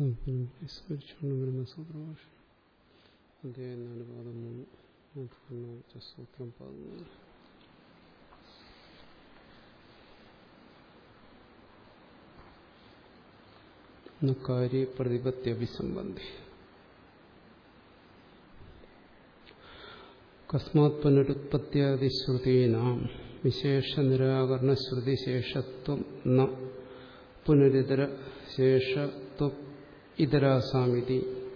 സ്മരിച്ചുകൊണ്ട് വരുന്ന സൂത്രഭാഷ അധ്യായം നാല് പാദം മൂന്ന് സൂത്രം പതിമൂന്ന് കാര്യപ്രതിപത്യഭിസംബന്ധി കസ്മാത് പുനരുത്പത്യാദിശ്രുതീനാം വിശേഷ നിരാകരണ ശ്രുതിശേഷത്വം ന പുനരിതര ശേഷത്വ ഇതരാസാമിതി.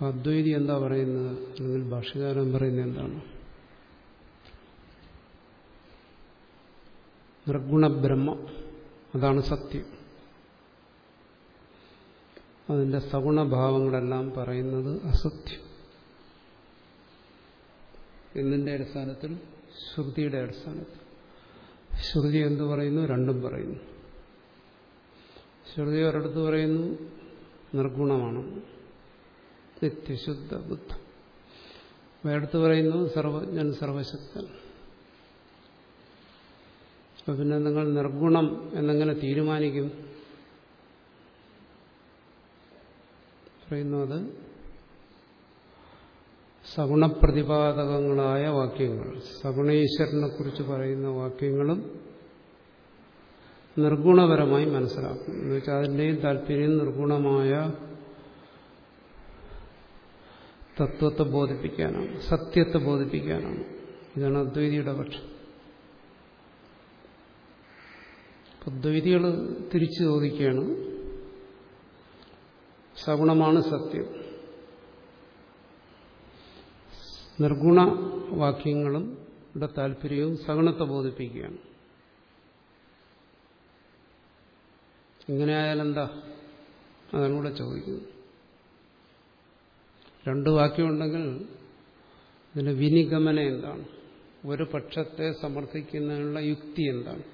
അദ്വൈതി എന്താ പറയുന്നത്? അല്ലെങ്കിൽ ഭാഷകാരൻ പറയുന്നത് എന്താണ്? നിർഗുണബ്രഹ്മ. അതാണ് സത്യം. അതിന്റെ സഗുണഭാവങ്ങളെല്ലാം പറയുന്നത് അസത്യം. എന്നിന്റെ അടിസ്ഥാനത്തിൽ? ശ്രുതിയുടെ അടിസ്ഥാനത്തിൽ. ശ്രുതി എന്ന് പറയുന്നു? രണ്ടും പറയുന്നു. ശ്രുതി ഒരിടത്ത് പറയുന്നു നിർഗുണമാണ്. നിത്യശുദ്ധ ബുദ്ധം. വേടത്ത് പറയുന്നു സർവജ്ഞൻ സർവശക്തൻ. അപ്പൊ പിന്നെ നിങ്ങൾ നിർഗുണം എന്നെങ്ങനെ തീരുമാനിക്കും? പറയുന്നു അത് സഗുണപ്രതിപാദകങ്ങളായ വാക്യങ്ങൾ. സഗുണേശ്വരനെ കുറിച്ച് പറയുന്ന വാക്യങ്ങളും നിർഗുണപരമായി മനസ്സിലാക്കും. എന്ന് വെച്ചാൽ അതിന്റെയും താല്പര്യം നിർഗുണമായ തത്വത്തെ ബോധിപ്പിക്കാനാണ് സത്യത്തെ ബോധിപ്പിക്കാനാണ്. ഇതാണ് അദ്വൈതിയുടെ പക്ഷം. അദ്വൈതികൾ തിരിച്ചു ചോദിക്കുകയാണ് സഗുണമാണ് സത്യം. നിർഗുണ വാക്യങ്ങളും ഇവിടെ താല്പര്യവും സഗുണത്തെ ബോധിപ്പിക്കുകയാണ്. ഇങ്ങനെ ആയാലെന്താ അതാണ് ഇവിടെ ചോദിക്കുന്നത് രണ്ട് വാക്യമുണ്ടെങ്കിൽ ഇതിന്റെ വിനിഗമനം എന്താണ്? ഒരു പക്ഷത്തെ സമർത്ഥിക്കുന്നതിനുള്ള യുക്തി എന്താണ്?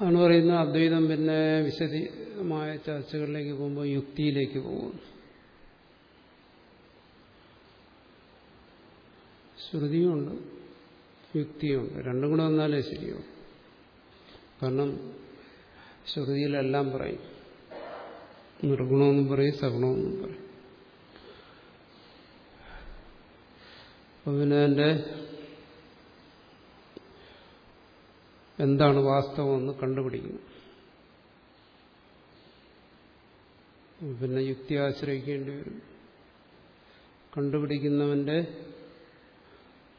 അതാണ് പറയുന്നത് അദ്വൈതം പിന്നെ വിശദമായ ചർച്ചകളിലേക്ക് പോകുമ്പോൾ യുക്തിയിലേക്ക് പോകുന്നു. ശ്രുതിയുമുണ്ട് യുക്തിയുമുണ്ട് രണ്ടും കൂടെ വന്നാലേ ശരിയാവും. കാരണം ശ്രുതിയിലെല്ലാം പറയും. നിർഗുണമെന്നും പറയും സഗുണമെന്നും പറയും. പിന്നെ അതിന്റെ എന്താണ് വാസ്തവമെന്ന് കണ്ടുപിടിക്കുന്നു. പിന്നെ യുക്തി ആശ്രയിക്കേണ്ടി വരും. കണ്ടുപിടിക്കുന്നവന്റെ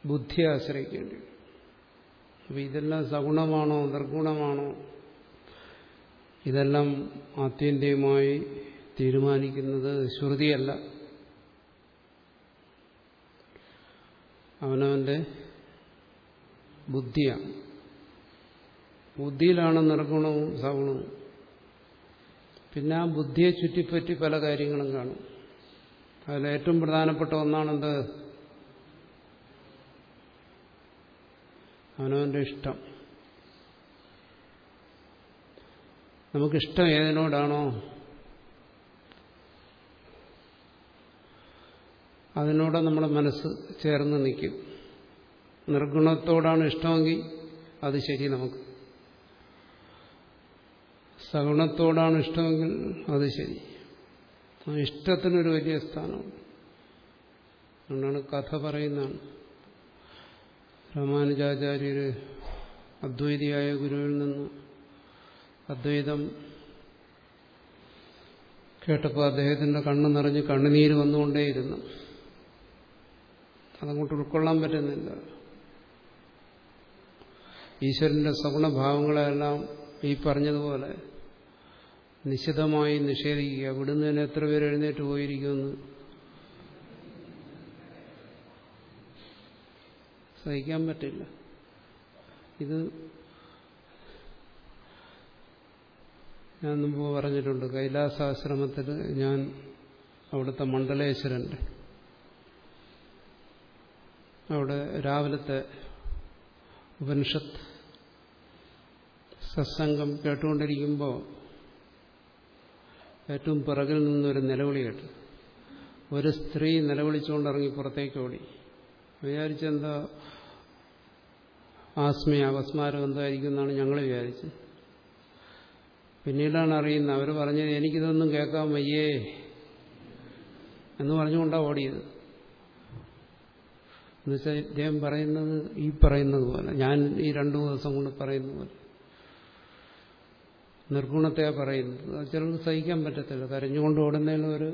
ബുദ്ധി ആശ്രയിക്കേണ്ടി വരും. അപ്പൊ ഇതെല്ലാം സഗുണമാണോ നിർഗുണമാണോ? ഇതെല്ലാം ആത്യന്തികമായി തീരുമാനിക്കുന്നത് ശ്രുതിയല്ല. അവനവന്റെ ബുദ്ധിയാണ്. ബുദ്ധിയിലാണ് നിർഗുണവും സഗുണവും പിന്നെ ആ ബുദ്ധിയെ ചുറ്റിപ്പറ്റി പല കാര്യങ്ങളും കാണും. അതിൽ ഏറ്റവും പ്രധാനപ്പെട്ട ഒന്നാണെന്ത്? അവനവന്റെ ഇഷ്ടം. നമുക്കിഷ്ടം ഏതിനോടാണോ? അതിനോട് നമ്മുടെ മനസ്സ് ചേർന്ന് നിൽക്കും. നിർഗുണത്തോടാണ് ഇഷ്ടമെങ്കിൽ അത് ശരി നമുക്ക്. സഗുണത്തോടാണ് ഇഷ്ടമെങ്കിൽ അത് ശരി. ഇഷ്ടത്തിനൊരു വലിയ സ്ഥാനമാണ് അതുകൊണ്ടാണ് കഥ പറയുന്നതാണ്. രാമാനുജാചാര്യര് അദ്വൈതിയായ ഗുരുവിൽ നിന്ന് അദ്വൈതം കേട്ടപ്പോൾ അദ്ദേഹത്തിന്റെ കണ്ണ് നിറഞ്ഞ് കണ്ണുനീര് വന്നുകൊണ്ടേയിരുന്നു. അതങ്ങോട്ട് ഉൾക്കൊള്ളാൻ പറ്റുന്നില്ല. ഈശ്വരന്റെ സഗുണഭാവങ്ങളെല്ലാം ഈ പറഞ്ഞതുപോലെ നിശിതമായി നിഷേധിക്കുക. വിടുന്നതിന് എത്ര പേര് എഴുന്നേറ്റ് പോയിരിക്കുമെന്ന്. സഹിക്കാൻ പറ്റില്ല. ഇത് ഞാൻ മുമ്പ് പറഞ്ഞിട്ടുണ്ട് കൈലാസാശ്രമത്തിൽ ഞാൻ അവിടുത്തെ മണ്ഡലേശ്വരന്റെ അവിടെ രാവിലത്തെ ഉപനിഷത്ത് സത്സംഗം കേട്ടുകൊണ്ടിരിക്കുമ്പോൾ ഏറ്റവും പിറകിൽ നിന്നൊരു നിലവിളി കേട്ടു. ഒരു സ്ത്രീ നിലവിളിച്ചുകൊണ്ട് ഇറങ്ങി പുറത്തേക്ക് ഓടി. വിചാരിച്ചെന്താ ആസ്മയ അപസ്മാരം എന്തായിരിക്കും എന്നാണ് ഞങ്ങൾ വിചാരിച്ചത്. പിന്നീടാണ് അറിയുന്നത്. അവർ പറഞ്ഞത് എനിക്കിതൊന്നും കേൾക്കാൻ വയ്യേ എന്ന് പറഞ്ഞുകൊണ്ടാണ് ഓടിയത്. എന്നുവെച്ചാൽ ഇദ്ദേഹം പറയുന്നത് ഈ പറയുന്നത് പോലെ. ഞാൻ ഈ രണ്ടു ദിവസം കൊണ്ട് പറയുന്ന പോലെ. നിർഗുണത്തെയാ പറയുന്നത്. ചിലർക്ക് സഹിക്കാൻ പറ്റത്തില്ല. കരഞ്ഞുകൊണ്ട് ഓടുന്നതിന് ഒരു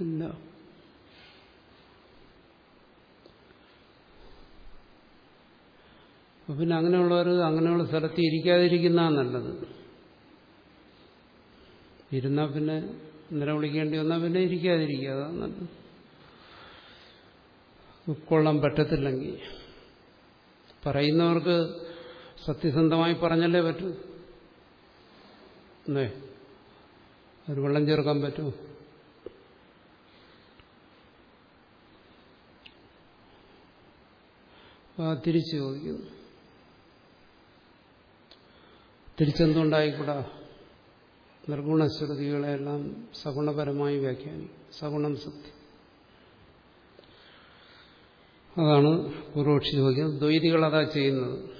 ഇല്ല. പിന്നെ അങ്ങനെയുള്ളവർ അങ്ങനെയുള്ള സ്ഥലത്ത് ഇരിക്കാതിരിക്കുന്നതാണ് നല്ലത്. ഇരുന്നാൽ പിന്നെ നിലവിളിക്കേണ്ടി വന്നാൽ പിന്നെ ഇരിക്കാതിരിക്കുക അതാണ് ഉൾക്കൊള്ളാൻ പറ്റത്തില്ലെങ്കിൽ. പറയുന്നവർക്ക് സത്യസന്ധമായി പറഞ്ഞല്ലേ പറ്റൂ? എന്നേ ഒരു വെള്ളം ചേർക്കാൻ പറ്റുമോ തിരിച്ചു ചോദിക്കുന്നു. തിരിച്ചെന്തുണ്ടായിക്കൂടാ? നിർഗുണശ്രുതികളെല്ലാം സഗുണപരമായി വ്യാഖ്യാനിക്കും സഗുണം സത്യം. അതാണ് പൂർവക്ഷി ചോദിക്കുന്നത് ദ്വൈതികൾ അതാ ചെയ്യുന്നത്.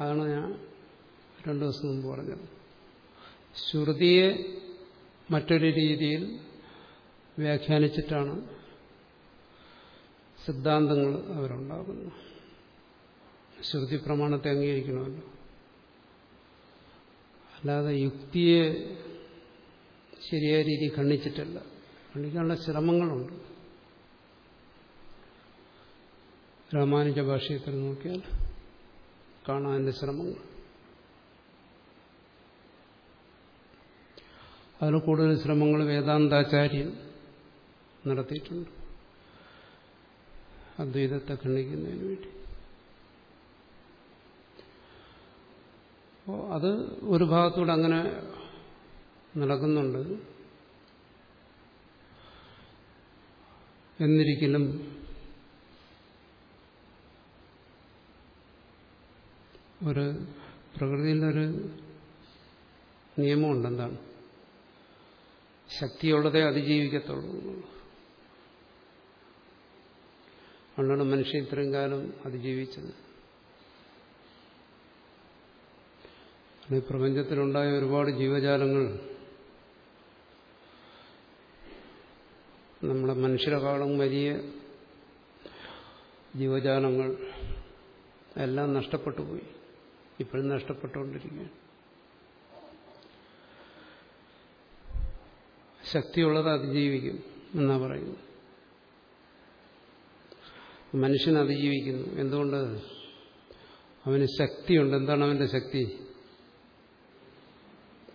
അതാണ് ഞാൻ രണ്ടു ദിവസം മുമ്പ് പറഞ്ഞത്. ശ്രുതിയെ മറ്റൊരു രീതിയിൽ വ്യാഖ്യാനിച്ചിട്ടാണ് സിദ്ധാന്തങ്ങൾ അവരുണ്ടാകുന്നത്. ശ്രുതി പ്രമാണത്തെ അംഗീകരിക്കണമല്ലോ. അല്ലാതെ യുക്തിയെ ശരിയായ രീതിയിൽ ഖണ്ഡിച്ചിട്ടല്ല. ഖണ്ഡിക്കാനുള്ള ശ്രമങ്ങളുണ്ട്. രാമാനുജ ഭാഷയത്തിൽ നോക്കിയാൽ കാണാൻ എന്റെ ശ്രമങ്ങൾ. അതിന് കൂടുതൽ ശ്രമങ്ങൾ വേദാന്താചാര്യൻ നടത്തിയിട്ടുണ്ട്. അദ്വൈതത്തെ ഖണ്ഡിക്കുന്നതിന് വേണ്ടി. അപ്പോൾ അത് ഒരു ഭാഗത്തൂടെ അങ്ങനെ നടക്കുന്നുണ്ട്. എന്നിരിക്കലും ഒരു പ്രകൃതിയിലൊരു നിയമമുണ്ട് എന്താണ് ശക്തിയുള്ളതേ അതിജീവിക്കത്തുള്ളൂ. അതുകൊണ്ടാണ് മനുഷ്യൻ ഇത്രയും കാലം അതിജീവിച്ചത്. ഈ പ്രപഞ്ചത്തിലുണ്ടായ ഒരുപാട് ജീവജാലങ്ങൾ നമ്മുടെ മനുഷ്യരെക്കാളും വലിയ ജീവജാലങ്ങൾ എല്ലാം നഷ്ടപ്പെട്ടു പോയി. ഇപ്പോഴും നഷ്ടപ്പെട്ടുകൊണ്ടിരിക്കുകയാണ്. ശക്തിയുള്ളത് അതിജീവിക്കും എന്നാ പറയുന്നു മനുഷ്യൻ അതിജീവിക്കുന്നു. എന്തുകൊണ്ട്? അവന് ശക്തിയുണ്ട്. എന്താണ് അവന്റെ ശക്തി?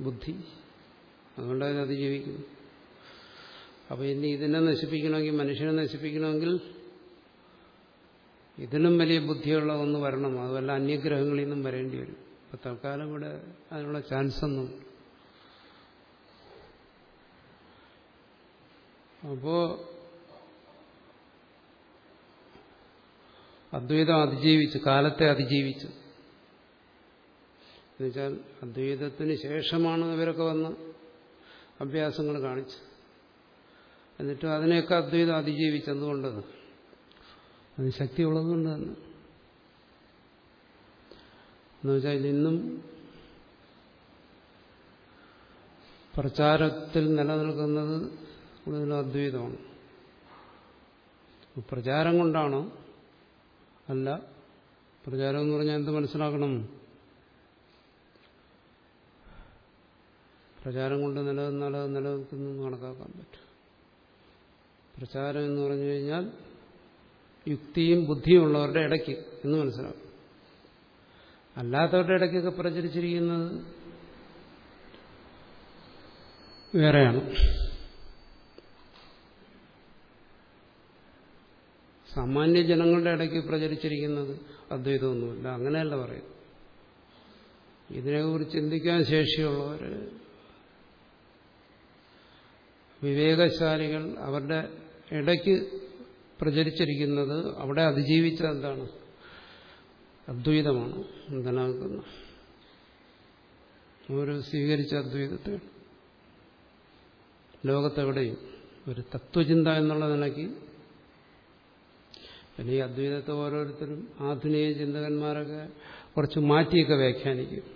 ബുദ്ധി. അതുകൊണ്ട് അതിന് അതിജീവിക്കുന്നു അപ്പോൾ ഇനി ഇതിനെ നശിപ്പിക്കണമെങ്കിൽ മനുഷ്യനെ നശിപ്പിക്കണമെങ്കിൽ ഇതിനും വലിയ ബുദ്ധിയുള്ള ഒന്ന് വരണം. അതുമല്ല അന്യഗ്രഹങ്ങളിൽ നിന്നും വരേണ്ടി വരും. ഇപ്പം തൽക്കാലം ഇവിടെ അതിനുള്ള ചാൻസ് ഒന്നും അപ്പോ അദ്വൈതം അതിജീവിച്ചു കാലത്തെ അതിജീവിച്ചു. എന്നുവെച്ചാൽ അദ്വൈതത്തിന് ശേഷമാണ് ഇവരൊക്കെ വന്ന് അഭ്യാസങ്ങൾ കാണിച്ചത്. എന്നിട്ട് അതിനെയൊക്കെ അദ്വൈതം അതിജീവിച്ചതുകൊണ്ട് അത് ശക്തിയുള്ളതുകൊണ്ട് തന്നെ. എന്നുവെച്ചാൽ ഇന്നും പ്രചാരത്തിൽ നിലനിൽക്കുന്നത് കൂടുതലും അദ്വൈതമാണ്. പ്രചാരം കൊണ്ടാണോ? അല്ല. പ്രചാരം എന്ന് പറഞ്ഞാൽ എന്ത് മനസ്സിലാക്കണം? പ്രചാരം കൊണ്ട് നിലനിന്നാലേ നിലനിൽക്കുന്നു കണക്കാക്കാൻ പറ്റും. പ്രചാരം എന്ന് പറഞ്ഞു കഴിഞ്ഞാൽ യുക്തിയും ബുദ്ധിയും ഉള്ളവരുടെ ഇടയ്ക്ക് എന്ന് മനസ്സിലാക്കും. അല്ലാത്തവരുടെ ഇടയ്ക്കൊക്കെ പ്രചരിച്ചിരിക്കുന്നത് വേറെയാണ്. സാമാന്യ ജനങ്ങളുടെ ഇടയ്ക്ക് പ്രചരിച്ചിരിക്കുന്നത് അദ്വൈതമൊന്നുമില്ല. അങ്ങനെയല്ല പറയും ഇതിനെക്കുറിച്ച് ചിന്തിക്കാൻ ശേഷിയുള്ളവർ വിവേകശാലികൾ അവരുടെ ഇടയ്ക്ക് പ്രചരിച്ചിരിക്കുന്നത് അവിടെ അതിജീവിച്ചത് എന്താണ്? അദ്വൈതമാണ് എന്തിനാകുന്ന. ഒരു സ്വീകരിച്ച അദ്വൈതത്തെ ലോകത്തെവിടെയും ഒരു തത്വചിന്ത എന്നുള്ള നിലയ്ക്ക് പിന്നെ ഈ അദ്വൈതത്തെ ഓരോരുത്തരും ആധുനിക ചിന്തകന്മാരൊക്കെ കുറച്ച് മാറ്റിയൊക്കെ വ്യാഖ്യാനിക്കും.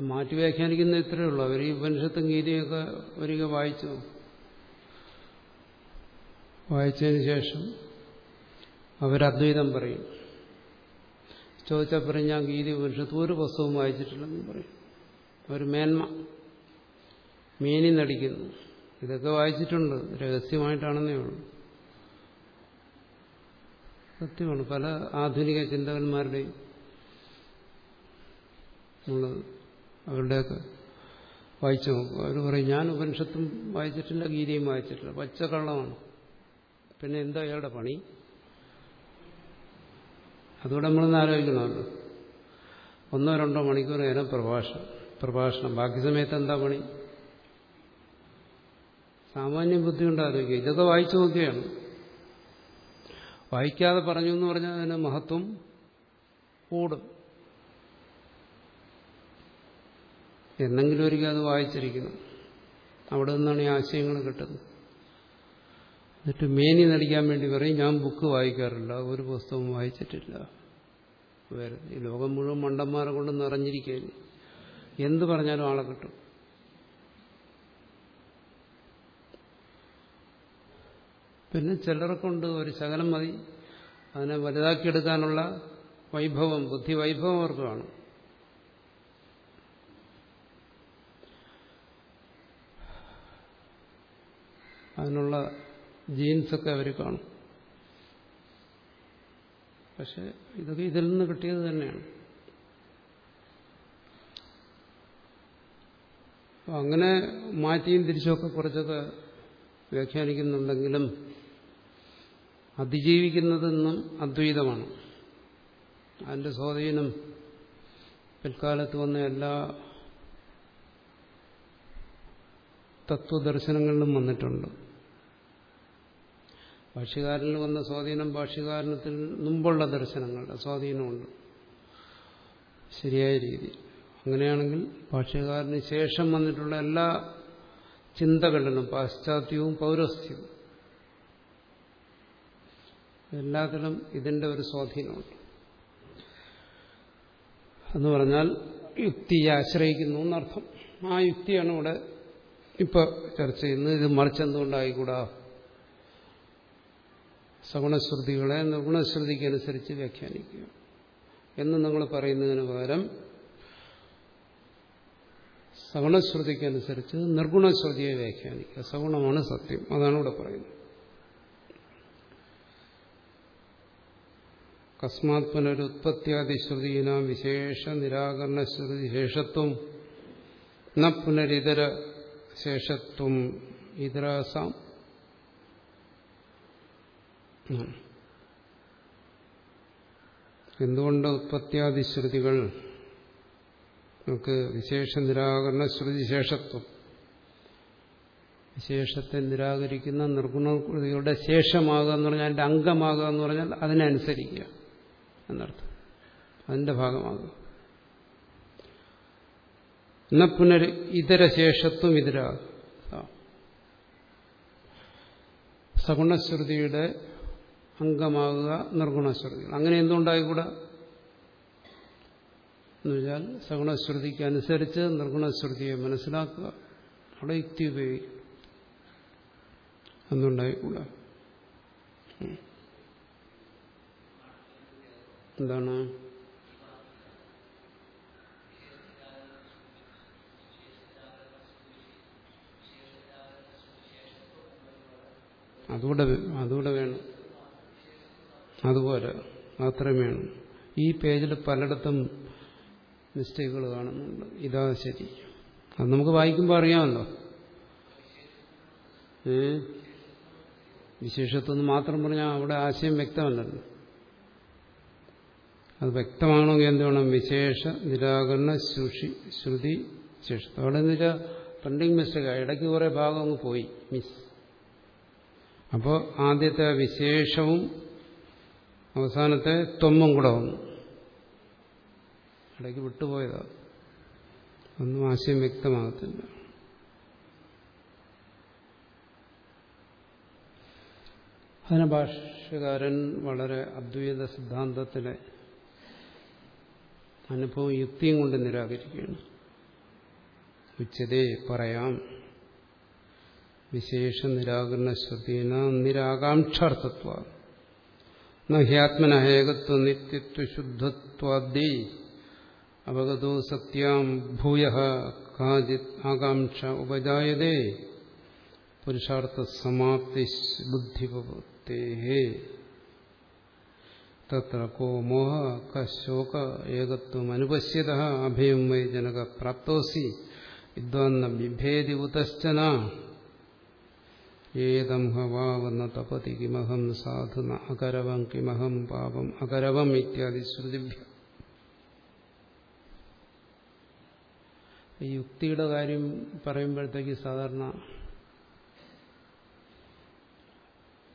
മാറ്റി വ്യാഖ്യാനിക്കുന്ന ഇത്രയേ ഉള്ളൂ. അവർ ഈ ഉപനിഷത്തും ഗീതയൊക്കെ ഒരിക്കൽ വായിച്ചു. വായിച്ചതിന് ശേഷം അവരദ്വൈതം പറയും. ചോദിച്ചാൽ പറയും ഞാൻ ഗീത ഉപനിഷത്ത് ഒരു പുസ്തകവും വായിച്ചിട്ടില്ലെന്ന് പറയും. ഒരു മേന്മ. മീനി നടിക്കുന്നു. ഇതൊക്കെ വായിച്ചിട്ടുണ്ട്. രഹസ്യമായിട്ടാണെന്നേ ഉള്ളൂ. സത്യമാണ്. പല ആധുനിക ചിന്തകന്മാരുടെയും ഉള്ളത്. അവരുടെയൊക്കെ വായിച്ചു നോക്കുക അവർ പറയും ഞാൻ ഉപനിഷത്തും വായിച്ചിട്ടില്ല ഗീതയും വായിച്ചിട്ടില്ല. പച്ചക്കള്ളമാണ്. പിന്നെ എന്താ അയാളുടെ പണി? അതുകൂടെ നമ്മളൊന്ന് ആലോചിക്കണമല്ലോ ഒന്നോ രണ്ടോ മണിക്കൂർ നേരം പ്രഭാഷണം പ്രഭാഷണം. ബാക്കി സമയത്ത് എന്താ പണി? സാമാന്യ ബുദ്ധി കൊണ്ട് ആലോചിക്കുക. ഇതൊക്കെ വായിച്ചു നോക്കുകയാണ് വായിക്കാതെ പറഞ്ഞു എന്ന് പറഞ്ഞാൽ അതിന് മഹത്വം കൂടും. എന്നെങ്കിലും ഒരിക്കൽ അത് വായിച്ചിരിക്കുന്നു. അവിടെ നിന്നാണ് ഈ ആശയങ്ങൾ കിട്ടുന്നത്. എന്നിട്ട് മേനി നടിക്കാൻ വേണ്ടി പറയും ഞാൻ ബുക്ക് വായിക്കാറില്ല ഒരു പുസ്തകവും വായിച്ചിട്ടില്ല. വേറെ ഈ ലോകം മുഴുവൻ മണ്ടന്മാരെ കൊണ്ട് നിറഞ്ഞിരിക്കുകയാണ് എന്ത് പറഞ്ഞാലും ആളെ കിട്ടും. പിന്നെ ചിലർക്കുണ്ട് ഒരു ശകലം മതി. അതിനെ വലുതാക്കിയെടുക്കാനുള്ള വൈഭവം ബുദ്ധി വൈഭവം അവർക്ക് കാണും. അതിനുള്ള ജീൻസൊക്കെ അവർ കാണും. പക്ഷെ ഇതൊക്കെ ഇതിൽ നിന്ന് കിട്ടിയത് തന്നെയാണ്. അങ്ങനെ മാറ്റിയും തിരിച്ചുമൊക്കെ കുറച്ചൊക്കെ വ്യാഖ്യാനിക്കുന്നുണ്ടെങ്കിലും അതിജീവിക്കുന്നതെന്നും അദ്വൈതമാണ്. അതിന്റെ സ്വാധീനം പിൽക്കാലത്ത് വന്ന എല്ലാ തത്വദർശനങ്ങളിലും വന്നിട്ടുണ്ട്. ഭാഷ്യകാരനിൽ വന്ന സ്വാധീനം ഭാഷ്യകാരനത്തിൽ മുമ്പുള്ള ദർശനങ്ങളുടെ സ്വാധീനമുണ്ട്. ശരിയായ രീതി. അങ്ങനെയാണെങ്കിൽ ഭാഷ്യകാരന് ശേഷം വന്നിട്ടുള്ള എല്ലാ ചിന്തകളിലും പാശ്ചാത്യവും പൗരസ്ത്യവും എല്ലാത്തിലും ഇതിന്റെ ഒരു സ്വാധീനമുണ്ട്. എന്ന് പറഞ്ഞാൽ യുക്തിയെ ആശ്രയിക്കുന്നു എന്നർത്ഥം. ആ യുക്തിയാണ് ഇവിടെ ഇപ്പൊ ചർച്ച ചെയ്യുന്നത്. ഇത് മറിച്ചെന്തുകൊണ്ടായിക്കൂടാ സഗുണശ്രുതികളെ നിർഗുണശ്രുതിക്കനുസരിച്ച് വ്യാഖ്യാനിക്കുക. എന്ന് നിങ്ങൾ പറയുന്നതിന് പകരം സഗുണശ്രുതിക്കനുസരിച്ച് നിർഗുണശ്രുതിയെ വ്യാഖ്യാനിക്കുക. സഗുണമാണ് സത്യം. അതാണ് ഇവിടെ പറയുന്നത്. കസ്മാത് പുനരുത്പത്യാദിശ്രുതീനാം വിശേഷ നിരാകരണശ്രുതി ശേഷത്വം ന പുനരിതര ശേഷത്വം ഇതരാസാം എന്തുകൊണ്ട് ഉത്പത്യാദിശ്രുതികൾ നമുക്ക് വിശേഷ നിരാകരണ ശ്രുതി ശേഷത്വം. വിശേഷത്തെ നിരാകരിക്കുന്ന നിർഗുണകൃതികളുടെ ശേഷമാകുക എന്ന് പറഞ്ഞാൽ അതിന്റെ അംഗമാകുക എന്ന് പറഞ്ഞാൽ അതിനനുസരിക്കുക എന്നർത്ഥം. അതിന്റെ ഭാഗമാകുക. എന്ന പുനർ ഇതര ശേഷത്വം ഇതര സഗുണശ്രുതിയുടെ അംഗമാകുക നിർഗുണശ്രുതികൾ. അങ്ങനെ എന്തുണ്ടായിക്കൂടാ? എന്നുവെച്ചാൽ സഗുണശ്രുതിക്ക് അനുസരിച്ച് നിർഗുണശ്രുതിയെ മനസ്സിലാക്കുക. അവിടെ യുക്തി ഉപയോഗിക്കും എന്നുണ്ടായിക്കൂടാ എന്താണ്? അതുകൂടെ അതുകൂടെ വേണം. അതുപോലെ മാത്രമേ ഈ പേജിൽ പലയിടത്തും മിസ്റ്റേക്കുകൾ കാണുന്നുണ്ട്. ഇതാ ശരി. അത് നമുക്ക് വായിക്കുമ്പോൾ അറിയാമല്ലോ. ഏ? വിശേഷത്വം മാത്രം പറഞ്ഞാൽ അവിടെ ആശയം വ്യക്തമല്ലല്ലോ. അത് വ്യക്തമാണെങ്കിൽ എന്ത് വേണം? വിശേഷ നിരാകരണ ശ്രുഷി ശ്രുതി ശേഷത്വം അവിടെ എന്ന് വെച്ചാൽ പ്രിന്റിംഗ് മിസ്റ്റേക്ക് ഇടയ്ക്ക് കുറേ ഭാഗം അങ്ങ് പോയി. മിസ് അപ്പോൾ ആദ്യത്തെ വിശേഷവും അവസാനത്തെ ത്വമ്മും കൂടെ വന്നു. ഇടയ്ക്ക് വിട്ടുപോയതാ. ഒന്നും ആശയം വ്യക്തമാകത്തില്ല. അതിന് ഭാഷകാരൻ വളരെ അദ്വൈത സിദ്ധാന്തത്തിലെ അനുഭവം യുക്തിയും കൊണ്ട് നിരാകരിക്കുകയാണ്. ഉച്ചതേ പറയാം. വിശേഷ നിരാകരണ ശ്രുതീന നിരാകാംക്ഷാർത്ഥത്വ. न ह्यात्मन एकत्व नित्यत्व शुद्धत्वादि। अवगतो सत्याम भूय काचित आकांक्षा उपजाते पुरुषार्थ समाप्ति बुद्धिपत्ते तत्र को मोह, क शोक एकत्वनुपश्यत अभयम वै जनक प्राप्तोसी विद्वान्न बिभेदि उतश्चना ഏതം തപതി കിമഹം സാധുന അകരവം കിമഹം പാപം അകരവം ഇത്യാദി ശ്രുതിഭ്യ. യുക്തിയുടെ കാര്യം പറയുമ്പോഴത്തേക്ക് സാധാരണ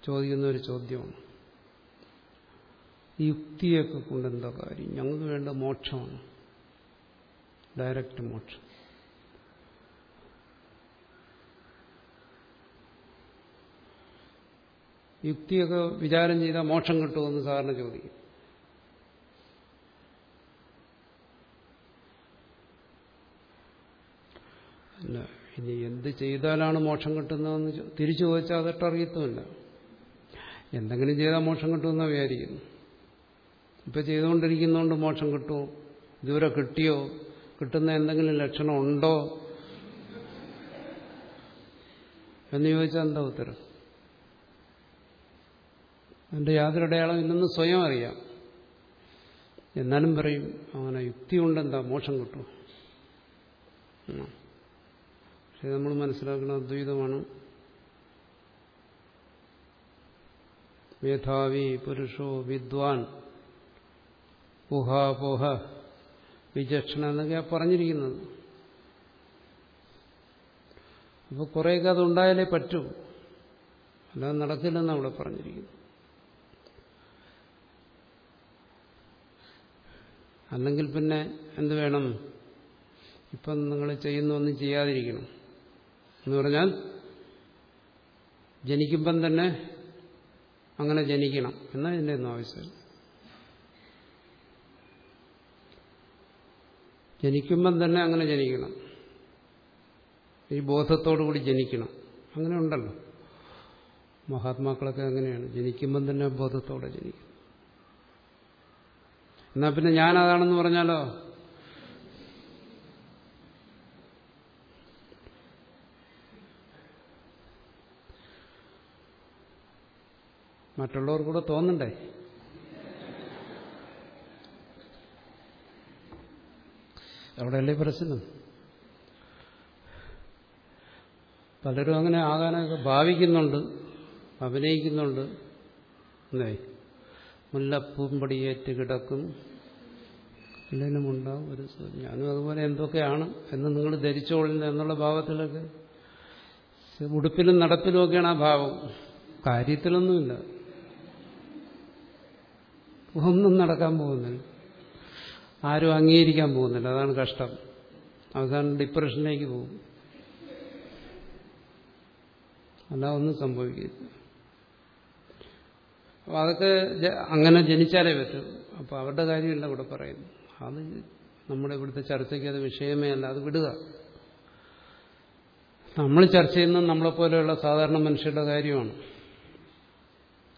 ചോദിക്കുന്ന ഒരു ചോദ്യമാണ് യുക്തിയൊക്കെ കൊണ്ടെന്താ കാര്യം? ഞങ്ങൾക്ക് വേണ്ട മോക്ഷമാണ്. ഡയറക്റ്റ് മോക്ഷം. യുക്തിയൊക്കെ വിചാരം ചെയ്താൽ മോക്ഷം കിട്ടുമെന്ന് സാധാരണ ചോദിക്കും. അല്ല ഇനി എന്ത് ചെയ്താലാണ് മോക്ഷം കിട്ടുന്നതെന്ന് തിരിച്ചു ചോദിച്ചാൽ അതൊട്ടറിയത്തുമില്ല എന്തെങ്കിലും ചെയ്താൽ മോക്ഷം കിട്ടുമെന്നാണ് വിചാരിക്കുന്നു. ഇപ്പം ചെയ്തുകൊണ്ടിരിക്കുന്നതുകൊണ്ട് മോക്ഷം കിട്ടുമോ ഇതുവരെ കിട്ടിയോ? കിട്ടുന്ന എന്തെങ്കിലും ലക്ഷണം ഉണ്ടോ? എന്ന് ചോദിച്ചാൽ എന്താ ഉത്തരം? അതിന്റെ യാതൊരു അടയാളം ഇല്ലെന്ന് സ്വയം അറിയാം. എന്നാലും പറയും അങ്ങനെ യുക്തി കൊണ്ടെന്താ മോക്ഷം കിട്ടും. പക്ഷെ നമ്മൾ മനസ്സിലാക്കുന്ന അദ്വൈതമാണ്. മേധാവി പുരുഷോ വിദ്വാൻ ഊഹാപോഹ വിചക്ഷണ എന്നൊക്കെ പറഞ്ഞിരിക്കുന്നത്. അപ്പോൾ കുറേയൊക്കെ അതുണ്ടായാലേ പറ്റൂ. അല്ലാതെ നടക്കില്ലെന്നാണ് അവിടെ പറഞ്ഞിരിക്കുന്നത്. അല്ലെങ്കിൽ പിന്നെ എന്ത് വേണം? ഇപ്പം നിങ്ങൾ ചെയ്യുന്നൊന്നും ചെയ്യാതിരിക്കണം. എന്ന് പറഞ്ഞാൽ ജനിക്കുമ്പം തന്നെ അങ്ങനെ ജനിക്കണം. എന്നാൽ ഇതിന്റെ ഒന്നും ആവശ്യമില്ല. ജനിക്കുമ്പം തന്നെ അങ്ങനെ ജനിക്കണം. ഈ ബോധത്തോടുകൂടി ജനിക്കണം. അങ്ങനെ ഉണ്ടല്ലോ. മഹാത്മാക്കളൊക്കെ അങ്ങനെയാണ്. ജനിക്കുമ്പം തന്നെ ബോധത്തോടെ ജനിക്കും എന്നാ പിന്നെ ഞാനതാണെന്ന് പറഞ്ഞാലോ? മറ്റുള്ളവർ കൂടെ തോന്നണ്ടേ? അവിടെയല്ലേ പ്രശ്നം? പലരും അങ്ങനെ ആകാനൊക്കെ ഭാവിക്കുന്നുണ്ട് അഭിനയിക്കുന്നുണ്ട് അല്ലേ? മുല്ലപ്പൂമ്പടിയേറ്റ് കിടക്കും. എല്ലാവരും ഒരു ഞാനും അതുപോലെ എന്തൊക്കെയാണ് എന്ന് നിങ്ങൾ ധരിച്ചോളുന്ന എന്നുള്ള ഭാവത്തിലൊക്കെ. ഉടുപ്പിലും നടപ്പിലുമൊക്കെയാണ് ആ ഭാവം. കാര്യത്തിലൊന്നുമില്ല. ഒന്നും നടക്കാൻ പോകുന്നില്ല. ആരും അംഗീകരിക്കാൻ പോകുന്നില്ല. അതാണ് കഷ്ടം. അവസാനം ഡിപ്രഷനിലേക്ക് പോകും. അല്ല ഒന്നും സംഭവിക്കില്ല. അപ്പോൾ അതൊക്കെ അങ്ങനെ ജനിച്ചാലേ പറ്റും. അപ്പോൾ അവരുടെ കാര്യമല്ല ഇവിടെ പറയുന്നു അത് നമ്മുടെ ഇവിടുത്തെ ചർച്ചയ്ക്ക് അത് വിഷയമേ അല്ല അത് വിടുക. നമ്മൾ ചർച്ച ചെയ്യുന്നത് നമ്മളെപ്പോലെയുള്ള സാധാരണ മനുഷ്യരുടെ കാര്യമാണ്.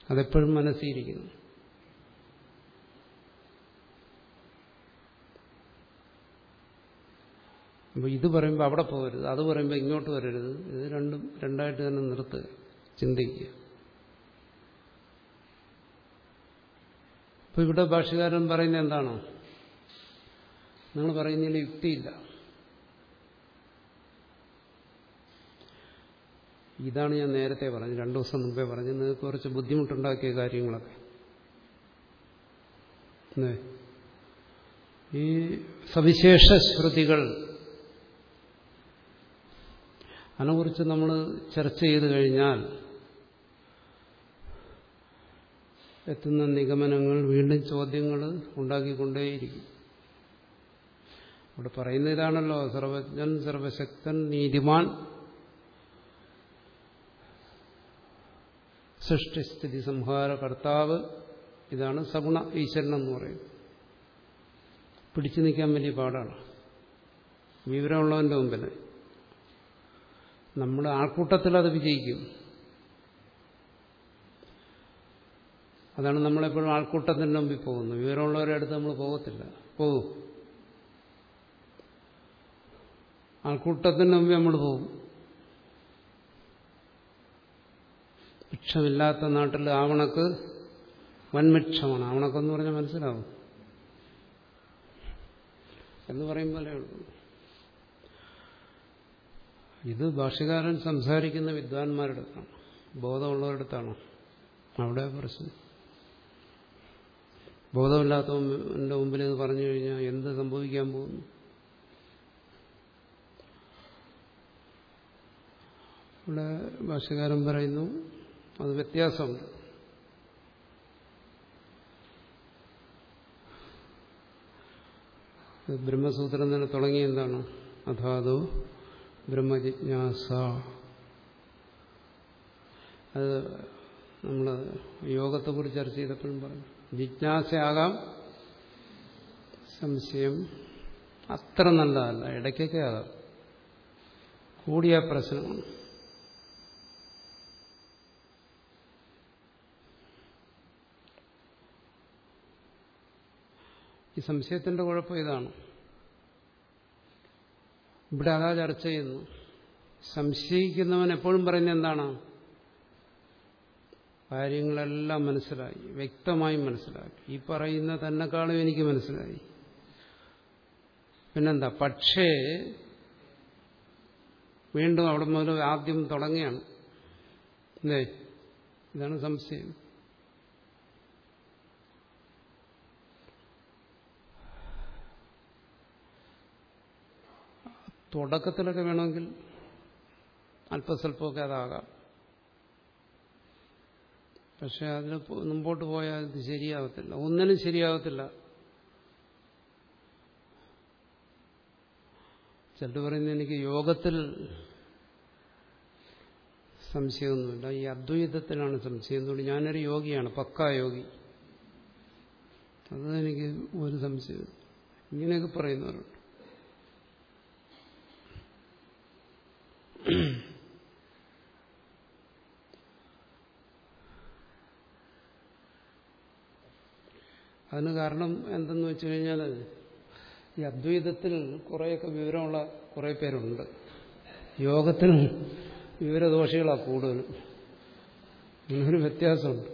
അതെപ്പോഴും മനസ്സിരിക്കുന്നു അപ്പോൾ ഇത് പറയുമ്പോൾ അവിടെ പോകരുത് അത് പറയുമ്പോൾ ഇങ്ങോട്ട് വരരുത്. ഇത് രണ്ടും രണ്ടായിട്ട് തന്നെ നിർത്തുക ചിന്തിക്കുക. അപ്പോൾ ഇവിടെ ഭാഷകാരൻ പറയുന്നത് എന്താണ്? നിങ്ങൾ പറയുന്നതിൽ യുക്തിയില്ല. ഇതാണ് ഞാൻ നേരത്തെ പറഞ്ഞു രണ്ടു ദിവസം മുമ്പേ പറഞ്ഞു നിങ്ങൾക്ക് കുറച്ച് ബുദ്ധിമുട്ടുണ്ടാക്കിയ കാര്യങ്ങളൊക്കെ. ഈ സവിശേഷ ശ്രുതികൾ. അതിനെക്കുറിച്ച് നമ്മൾ ചർച്ച ചെയ്തു കഴിഞ്ഞാൽ എത്തുന്ന നിഗമനങ്ങൾ വീണ്ടും ചോദ്യങ്ങൾ ഉണ്ടാക്കിക്കൊണ്ടേയിരിക്കും. ഇവിടെ പറയുന്ന ഇതാണല്ലോ സർവജ്ഞൻ സർവശക്തൻ നീതിമാൻ. സൃഷ്ടിസ്ഥിതി സംഹാര കർത്താവ് ഇതാണ് സഗുണ ഈശ്വരൻ എന്ന് പറയും പിടിച്ചു നിൽക്കാൻ വലിയ പാടാണ്. വിവരമുള്ളവന്റെ മുമ്പിൽ നമ്മൾ ആൾക്കൂട്ടത്തിൽ അത് വിജയിക്കും. അതാണ് നമ്മളെപ്പോഴും ആൾക്കൂട്ടത്തിന്റെ മുമ്പിൽ പോകുന്നത്. വിവരമുള്ളവരെ അടുത്ത് നമ്മൾ പോകത്തില്ല. പോകും ആൾക്കൂട്ടത്തിന്റെ മുമ്പിൽ നമ്മൾ പോകും. വൃക്ഷമില്ലാത്ത നാട്ടിൽ ആവണക്ക് വൻമിക്ഷമാണ് ആവണക്കെന്ന് പറഞ്ഞാൽ മനസ്സിലാവും. എന്ന് പറയും പോലെ ഇത് ഭാഷകാരൻ സംസാരിക്കുന്ന വിദ്വാൻമാരുടെ അടുത്താണ്. ബോധമുള്ളവരുടെ അടുത്താണ്. അവിടെ പ്രശ്നം. ബോധമില്ലാത്തവന്റെ മുമ്പിൽ ഇത് പറഞ്ഞു കഴിഞ്ഞാൽ എന്ത് സംഭവിക്കാൻ പോകുന്നു? ഇവിടെ ഭാഷകാരൻ പറയുന്നു അത് വ്യത്യാസമുണ്ട്. ബ്രഹ്മസൂത്രം തന്നെ തുടങ്ങി എന്താണ്? അഥാതു ബ്രഹ്മജിജ്ഞാസ. അത് നമ്മൾ യോഗത്തെക്കുറിച്ച് ചർച്ച ചെയ്തപ്പോഴും പറഞ്ഞു. ജിജ്ഞാസയാകാം. സംശയം അത്ര നല്ലതല്ല ഇടയ്ക്കൊക്കെ ആകാം കൂടിയ പ്രശ്നമാണ് ഈ സംശയത്തിന്റെ കുഴപ്പം ഇതാണ്. ഇവിടെ അതാ ചർച്ച ചെയ്യുന്നു. സംശയിക്കുന്നവൻ എപ്പോഴും പറയുന്നത് എന്താണ്? കാര്യങ്ങളെല്ലാം മനസ്സിലായി. വ്യക്തമായി മനസ്സിലാക്കി. ഈ പറയുന്ന തന്നെക്കാളും എനിക്ക് മനസ്സിലായി. പിന്നെന്താ? പക്ഷേ വീണ്ടും അവിടെ മുതൽ ആദ്യം തുടങ്ങിയാണ് അല്ലേ ഇതാണ് സംശയം. തുടക്കത്തിലൊക്കെ വേണമെങ്കിൽ അല്പസ്വല്പമൊക്കെ അതാകാം. പക്ഷെ അതിന് മുമ്പോട്ട് പോയാൽ ഇത് ശരിയാവത്തില്ല. ഒന്നിനും ശരിയാവത്തില്ല. ചിലർ പറയുന്നത് എനിക്ക് യോഗത്തിൽ സംശയമൊന്നുമില്ല. ഈ അദ്വൈതത്തിലാണ് സംശയം. എന്നുകൊണ്ട് ഞാനൊരു യോഗിയാണ് പക്കാ യോഗി. അത് എനിക്ക് ഒരു സംശയം ഇങ്ങനെയൊക്കെ പറയുന്നവരുണ്ട്. അതിന് കാരണം എന്തെന്ന് വെച്ച് കഴിഞ്ഞാൽ ഈ അദ്വൈതത്തിൽ കുറേയൊക്കെ വിവരമുള്ള കുറേ പേരുണ്ട്. യോഗത്തിൽ വിവരദോഷികളാണ് കൂടുതലും. ഇങ്ങനൊരു വ്യത്യാസമുണ്ട്.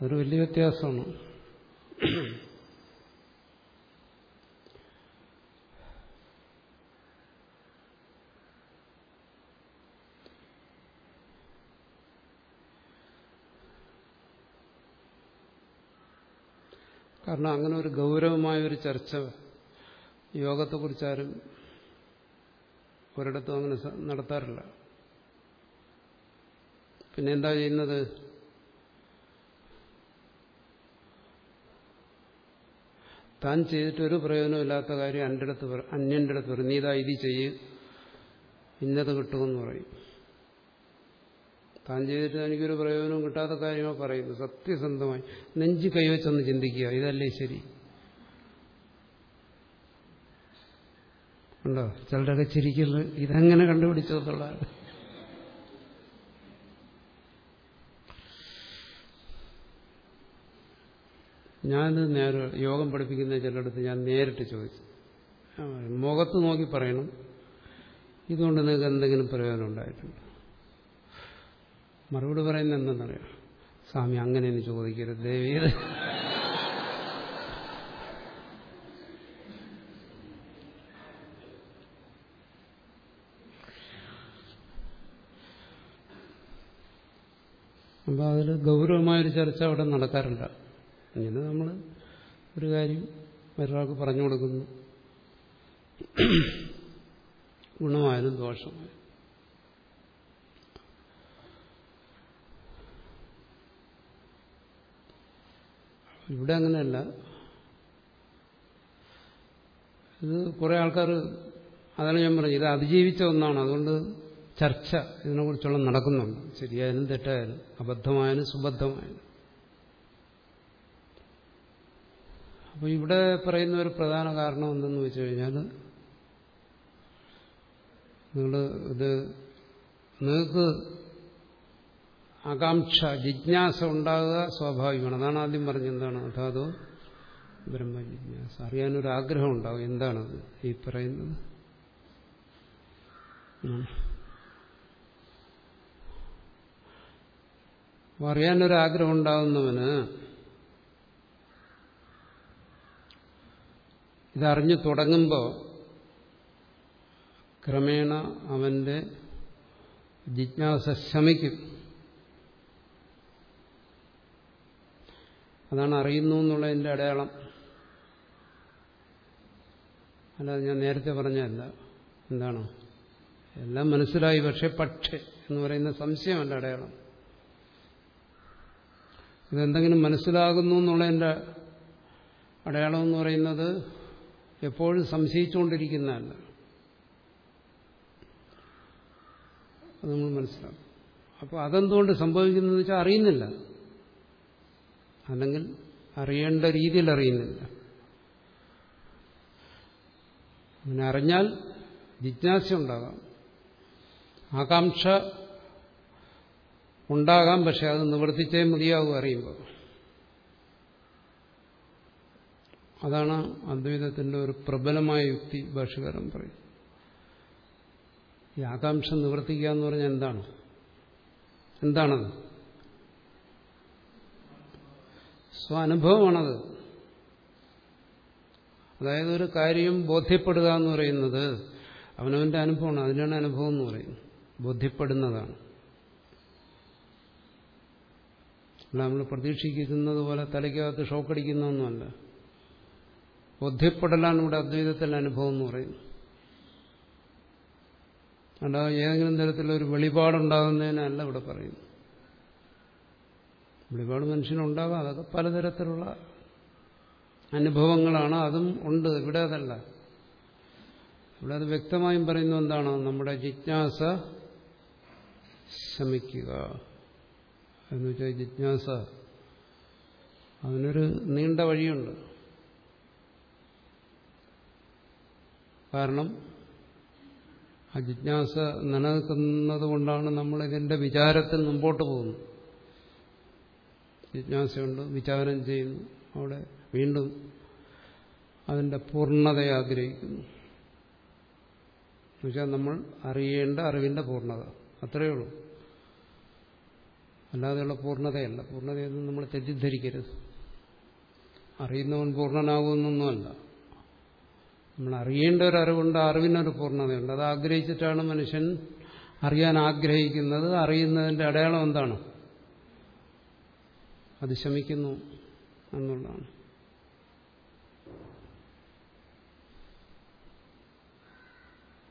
അതൊരു വലിയ വ്യത്യാസമാണ്. കാരണം അങ്ങനെ ഒരു ഗൗരവമായ ഒരു ചർച്ച യോഗത്തെക്കുറിച്ചാരും ഒരിടത്തും അങ്ങനെ നടത്താറില്ല. പിന്നെ എന്താ ചെയ്യുന്നത്? താൻ ചെയ്തിട്ടൊരു പ്രയോജനമില്ലാത്ത കാര്യം എന്റെ അടുത്ത് അന്യന്റെ അടുത്ത് പറയും നീ ഇതാ ഇത് ചെയ്യ് ഇന്നത് കിട്ടുമെന്ന് പറയും. താൻ ചെയ്തിട്ട് എനിക്കൊരു പ്രയോജനവും കിട്ടാത്ത കാര്യമാണ് പറയുന്നത് സത്യസന്ധമായി നെഞ്ച് കൈവച്ചൊന്ന് ചിന്തിക്കുക. ഇതല്ലേ ശരി. ഉണ്ടോ? ചിലരൊക്കെ ചിരിക്കുന്നത് ഇതെങ്ങനെ കണ്ടുപിടിച്ചതുള്ള ഞാനിത് നേരെ യോഗം പഠിപ്പിക്കുന്ന ചിലയിടത്ത് ഞാൻ നേരിട്ട് ചോദിച്ചു. മുഖത്ത് നോക്കി പറയണം. ഇതുകൊണ്ട് നിങ്ങൾക്ക് എന്തെങ്കിലും പ്രയോജനം ഉണ്ടായിട്ടുണ്ട്? മറുപടി പറയുന്ന എന്തെന്നറിയാം സ്വാമി അങ്ങനെ ഒന്ന് ചോദിക്കരുത് ദേവീത് അപ്പോൾ അതിൽ ഗൗരവമായൊരു ചർച്ച അവിടെ നടക്കാറില്ല ഇങ്ങനെ നമ്മൾ ഒരു കാര്യം വേറൊരാൾക്ക് പറഞ്ഞു കൊടുക്കുന്നു. ഗുണമായാലും ദോഷമായാലും ഇവിടെ അങ്ങനെയല്ല. ഇത് കുറെ ആൾക്കാർ അതാണ് ഞാൻ പറഞ്ഞത്. ഇത് അതിജീവിച്ച ഒന്നാണ്. അതുകൊണ്ട് ചർച്ച ഇതിനെക്കുറിച്ചുള്ള നടക്കുന്നുണ്ട്. ശരിയായാലും തെറ്റായാലും അബദ്ധമായാലും സുബദ്ധമായാലും. അപ്പോൾ ഇവിടെ പറയുന്ന ഒരു പ്രധാന കാരണം എന്തെന്ന് വെച്ച് കഴിഞ്ഞാൽ നിങ്ങൾ ഇത് നിങ്ങൾക്ക് ആകാംക്ഷ ജിജ്ഞാസ ഉണ്ടാകുക സ്വാഭാവികമാണ്. അതാണ് ആദ്യം പറഞ്ഞെന്താണ് അതാത് ബ്രഹ്മജിജ്ഞാസ. അറിയാനൊരു ആഗ്രഹം ഉണ്ടാവും എന്താണത് ഈ പറയുന്നത്? അറിയാനൊരാഗ്രഹം ഉണ്ടാകുന്നവന് ഇതറിഞ്ഞു തുടങ്ങുമ്പോൾ ക്രമേണ അവന്റെ ജിജ്ഞാസ ശമിക്കും. അതാണ് അറിയുന്നു എന്നുള്ളതിന്റെ അടയാളം. അല്ലാതെ ഞാൻ നേരത്തെ പറഞ്ഞല്ല എന്താണ്? എല്ലാം മനസ്സിലായി പക്ഷെ പക്ഷെ എന്ന് പറയുന്ന സംശയമല്ല അടയാളം. ഇതെന്തെങ്കിലും മനസ്സിലാകുന്നു എന്നുള്ളതിന്റെ അടയാളം എന്ന് പറയുന്നത് എപ്പോഴും സംശയിച്ചുകൊണ്ടിരിക്കുന്നതല്ല. അത് നമ്മൾ മനസ്സിലാക്കും. അപ്പോൾ അതെന്തുകൊണ്ട് സംഭവിക്കുന്നതെന്ന് വെച്ചാൽ അറിയുന്നില്ല. അല്ലെങ്കിൽ അറിയേണ്ട രീതിയിൽ അറിയുന്നില്ല. അങ്ങനെ അറിഞ്ഞാൽ ജിജ്ഞാസ ഉണ്ടാകാം. ആകാംക്ഷ ഉണ്ടാകാം പക്ഷെ അത് നിവർത്തിച്ചേ മതിയാകും അറിയുമ്പോൾ. അതാണ് അദ്വൈതത്തിന്റെ ഒരു പ്രബലമായ യുക്തി ഭാഷകാരൻ പറയും ഈ ആകാംക്ഷ നിവർത്തിക്കുക എന്ന് പറഞ്ഞാൽ എന്താണ്? എന്താണത്? സ്വാനുഭവമാണത്. അതായത് ഒരു കാര്യം ബോധ്യപ്പെടുക എന്ന് പറയുന്നത് അവനവന്റെ അനുഭവമാണ്. അതിനാണ് അനുഭവം എന്ന് പറയുന്നത്. ബോധ്യപ്പെടുന്നതാണ്. അല്ല നമ്മൾ പ്രതീക്ഷിക്കുന്നത് പോലെ തലയ്ക്കകത്ത് ഷോക്കടിക്കുന്നൊന്നുമല്ല ബോധ്യപ്പെടലാണ് ഇവിടെ അദ്വൈതത്തിന്റെ അനുഭവം എന്ന് പറയുന്നത്. അല്ലാതെ ഏതെങ്കിലും തരത്തിലൊരു വെളിപാടുണ്ടാകുന്നതിനല്ല ഇവിടെ പറയുന്നു വെളിപാട് മനുഷ്യനുണ്ടാകാം അതൊക്കെ പലതരത്തിലുള്ള അനുഭവങ്ങളാണ്. അതും ഉണ്ട്. ഇവിടെ അതല്ല. ഇവിടെ അത് വ്യക്തമായും പറയുന്നത് എന്താണ്? നമ്മുടെ ജിജ്ഞാസ ശമിക്കുക എന്ന് വെച്ചാൽ ജിജ്ഞാസ. അതിനൊരു നീണ്ട വഴിയുണ്ട്. കാരണം ആ ജിജ്ഞാസ നിലനിൽക്കുന്നത് കൊണ്ടാണ് നമ്മൾ ഇതിന്റെ വിചാരത്തിൽ മുമ്പോട്ട് പോകുന്നത്. ജിജ്ഞാസയുണ്ട് വിചാരം ചെയ്യുന്നു. അവിടെ വീണ്ടും അതിന്റെ പൂർണതയെ ആഗ്രഹിക്കുന്നു. എന്നുവെച്ചാൽ നമ്മൾ അറിയേണ്ട അറിവിന്റെ പൂർണത. അത്രയേ ഉള്ളൂ. അല്ലാതെയുള്ള പൂർണതയല്ല. പൂർണതയൊന്നും നമ്മൾ തെറ്റിദ്ധരിക്കരുത്. അറിയുന്നവൻ പൂർണനാകുമെന്നൊന്നുമല്ല. നമ്മൾ അറിയേണ്ട ഒരു അറിവുണ്ട് അറിവിനൊരു പൂർണതയുണ്ട്. അത് ആഗ്രഹിച്ചിട്ടാണ് മനുഷ്യൻ അറിയാൻ ആഗ്രഹിക്കുന്നത്. അറിയുന്നതിന്റെ അടയാളം എന്താണ്? അത് ശമിക്കുന്നു എന്നുള്ളതാണ്.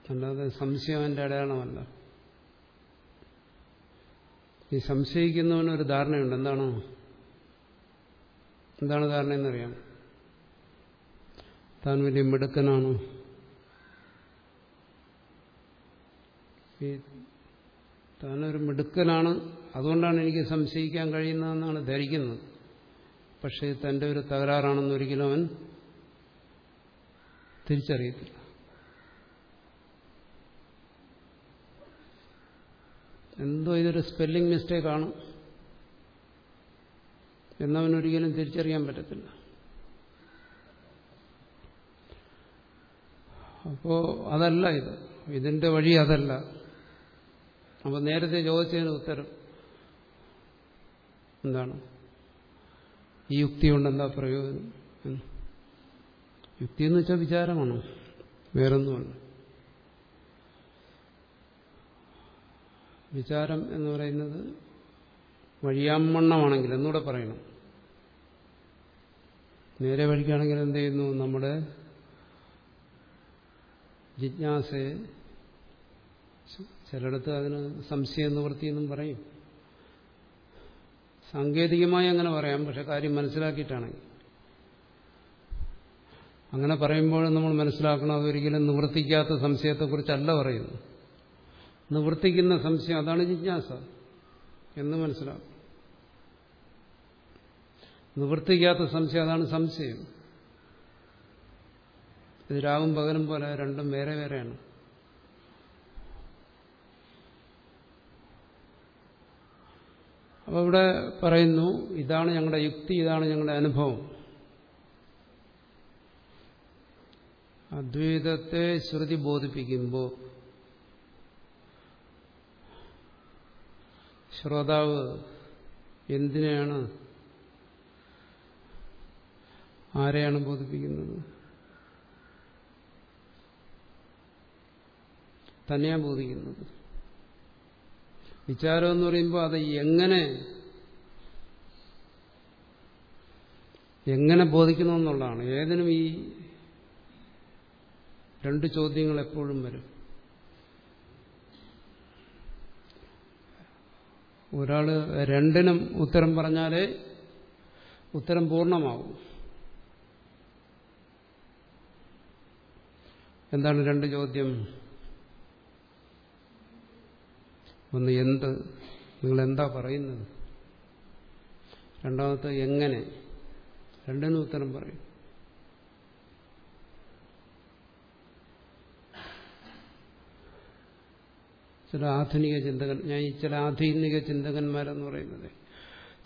അല്ലാതെ സംശയം അതിന്റെ അടയാളമല്ല. ഈ സംശയിക്കുന്നവനൊരു ധാരണയുണ്ട്. എന്താണോ? എന്താണ് ധാരണ എന്നറിയാം താൻ വലിയ മിടുക്കനാണ്? ഈ താനൊരു മിടുക്കനാണ് അതുകൊണ്ടാണ് എനിക്ക് സംശയിക്കാൻ കഴിയുന്നതെന്നാണ് ധരിക്കുന്നത്. പക്ഷേ തന്റെ ഒരു തകരാറാണെന്ന് ഒരിക്കലും അവൻ തിരിച്ചറിയത്തില്ല. എന്തോ ഇതൊരു സ്പെല്ലിംഗ് മിസ്റ്റേക്ക് ആണ് എന്നവൻ ഒരിക്കലും തിരിച്ചറിയാൻ പറ്റത്തില്ല. അപ്പോ അതല്ല ഇത്. ഇതിന്റെ വഴി അതല്ല. അപ്പൊ നേരത്തെ ചോദിച്ചതിന് ഉത്തരം. എന്താണ്? ഈ യുക്തി കൊണ്ട് എന്താ പ്രയോജനം? യുക്തി എന്ന് വെച്ചാൽ വിചാരമാണ്? വേറൊന്നുമല്ല. വിചാരം എന്ന് പറയുന്നത് വഴിയാമണ്ണമാണെങ്കിൽ എന്നൂടെ പറയണം. നേരെ വഴിക്കാണെങ്കിൽ എന്ത് ചെയ്യുന്നു? നമ്മുടെ ജിജ്ഞാസയെ ചിലയിടത്ത് അതിന് സംശയം നിവൃത്തി എന്നും പറയും. സാങ്കേതികമായി അങ്ങനെ പറയാം പക്ഷെ കാര്യം മനസ്സിലാക്കിയിട്ടാണെങ്കിൽ. അങ്ങനെ പറയുമ്പോൾ നമ്മൾ മനസ്സിലാക്കണം അതൊരിക്കലും നിവർത്തിക്കാത്ത സംശയത്തെക്കുറിച്ചല്ല പറയുന്നു നിവർത്തിക്കുന്ന സംശയം അതാണ് ജിജ്ഞാസ എന്ന് മനസ്സിലാക്കും. നിവർത്തിക്കാത്ത സംശയം അതാണ് സംശയം. ഇത് രാവും പകലും പോലെ രണ്ടും വേറെ വേറെയാണ്. അപ്പോൾ ഇവിടെ പറയുന്നു ഇതാണ് ഞങ്ങളുടെ യുക്തി ഇതാണ് ഞങ്ങളുടെ അനുഭവം. അദ്വൈതത്തെ ശ്രുതി ബോധിപ്പിക്കുമ്പോൾ ശ്രോതാവ് എന്തിനെയാണ് ആരെയാണ് ബോധിപ്പിക്കുന്നത്? തന്നെയാണ് ബോധിക്കുന്നത്. വിചാരം എന്ന് പറയുമ്പോൾ അത് എങ്ങനെ എങ്ങനെ ബോധിക്കുന്നു എന്നുള്ളതാണ്. ഏതിനും ഈ രണ്ട് ചോദ്യങ്ങൾ എപ്പോഴും വരും. ഒരാൾ രണ്ടിനും ഉത്തരം പറഞ്ഞാലേ ഉത്തരം പൂർണമാവും. എന്താണ് രണ്ട് ചോദ്യം? ഒന്ന് എന്ത്? നിങ്ങൾ എന്താ പറയുന്നത്? രണ്ടാമത്തെ എങ്ങനെ? രണ്ടിനും ഉത്തരം പറയും. ചില ആധുനിക ചിന്തകൻ ഞാൻ ഈ ചില ആധുനിക ചിന്തകന്മാരെന്ന് പറയുന്നത്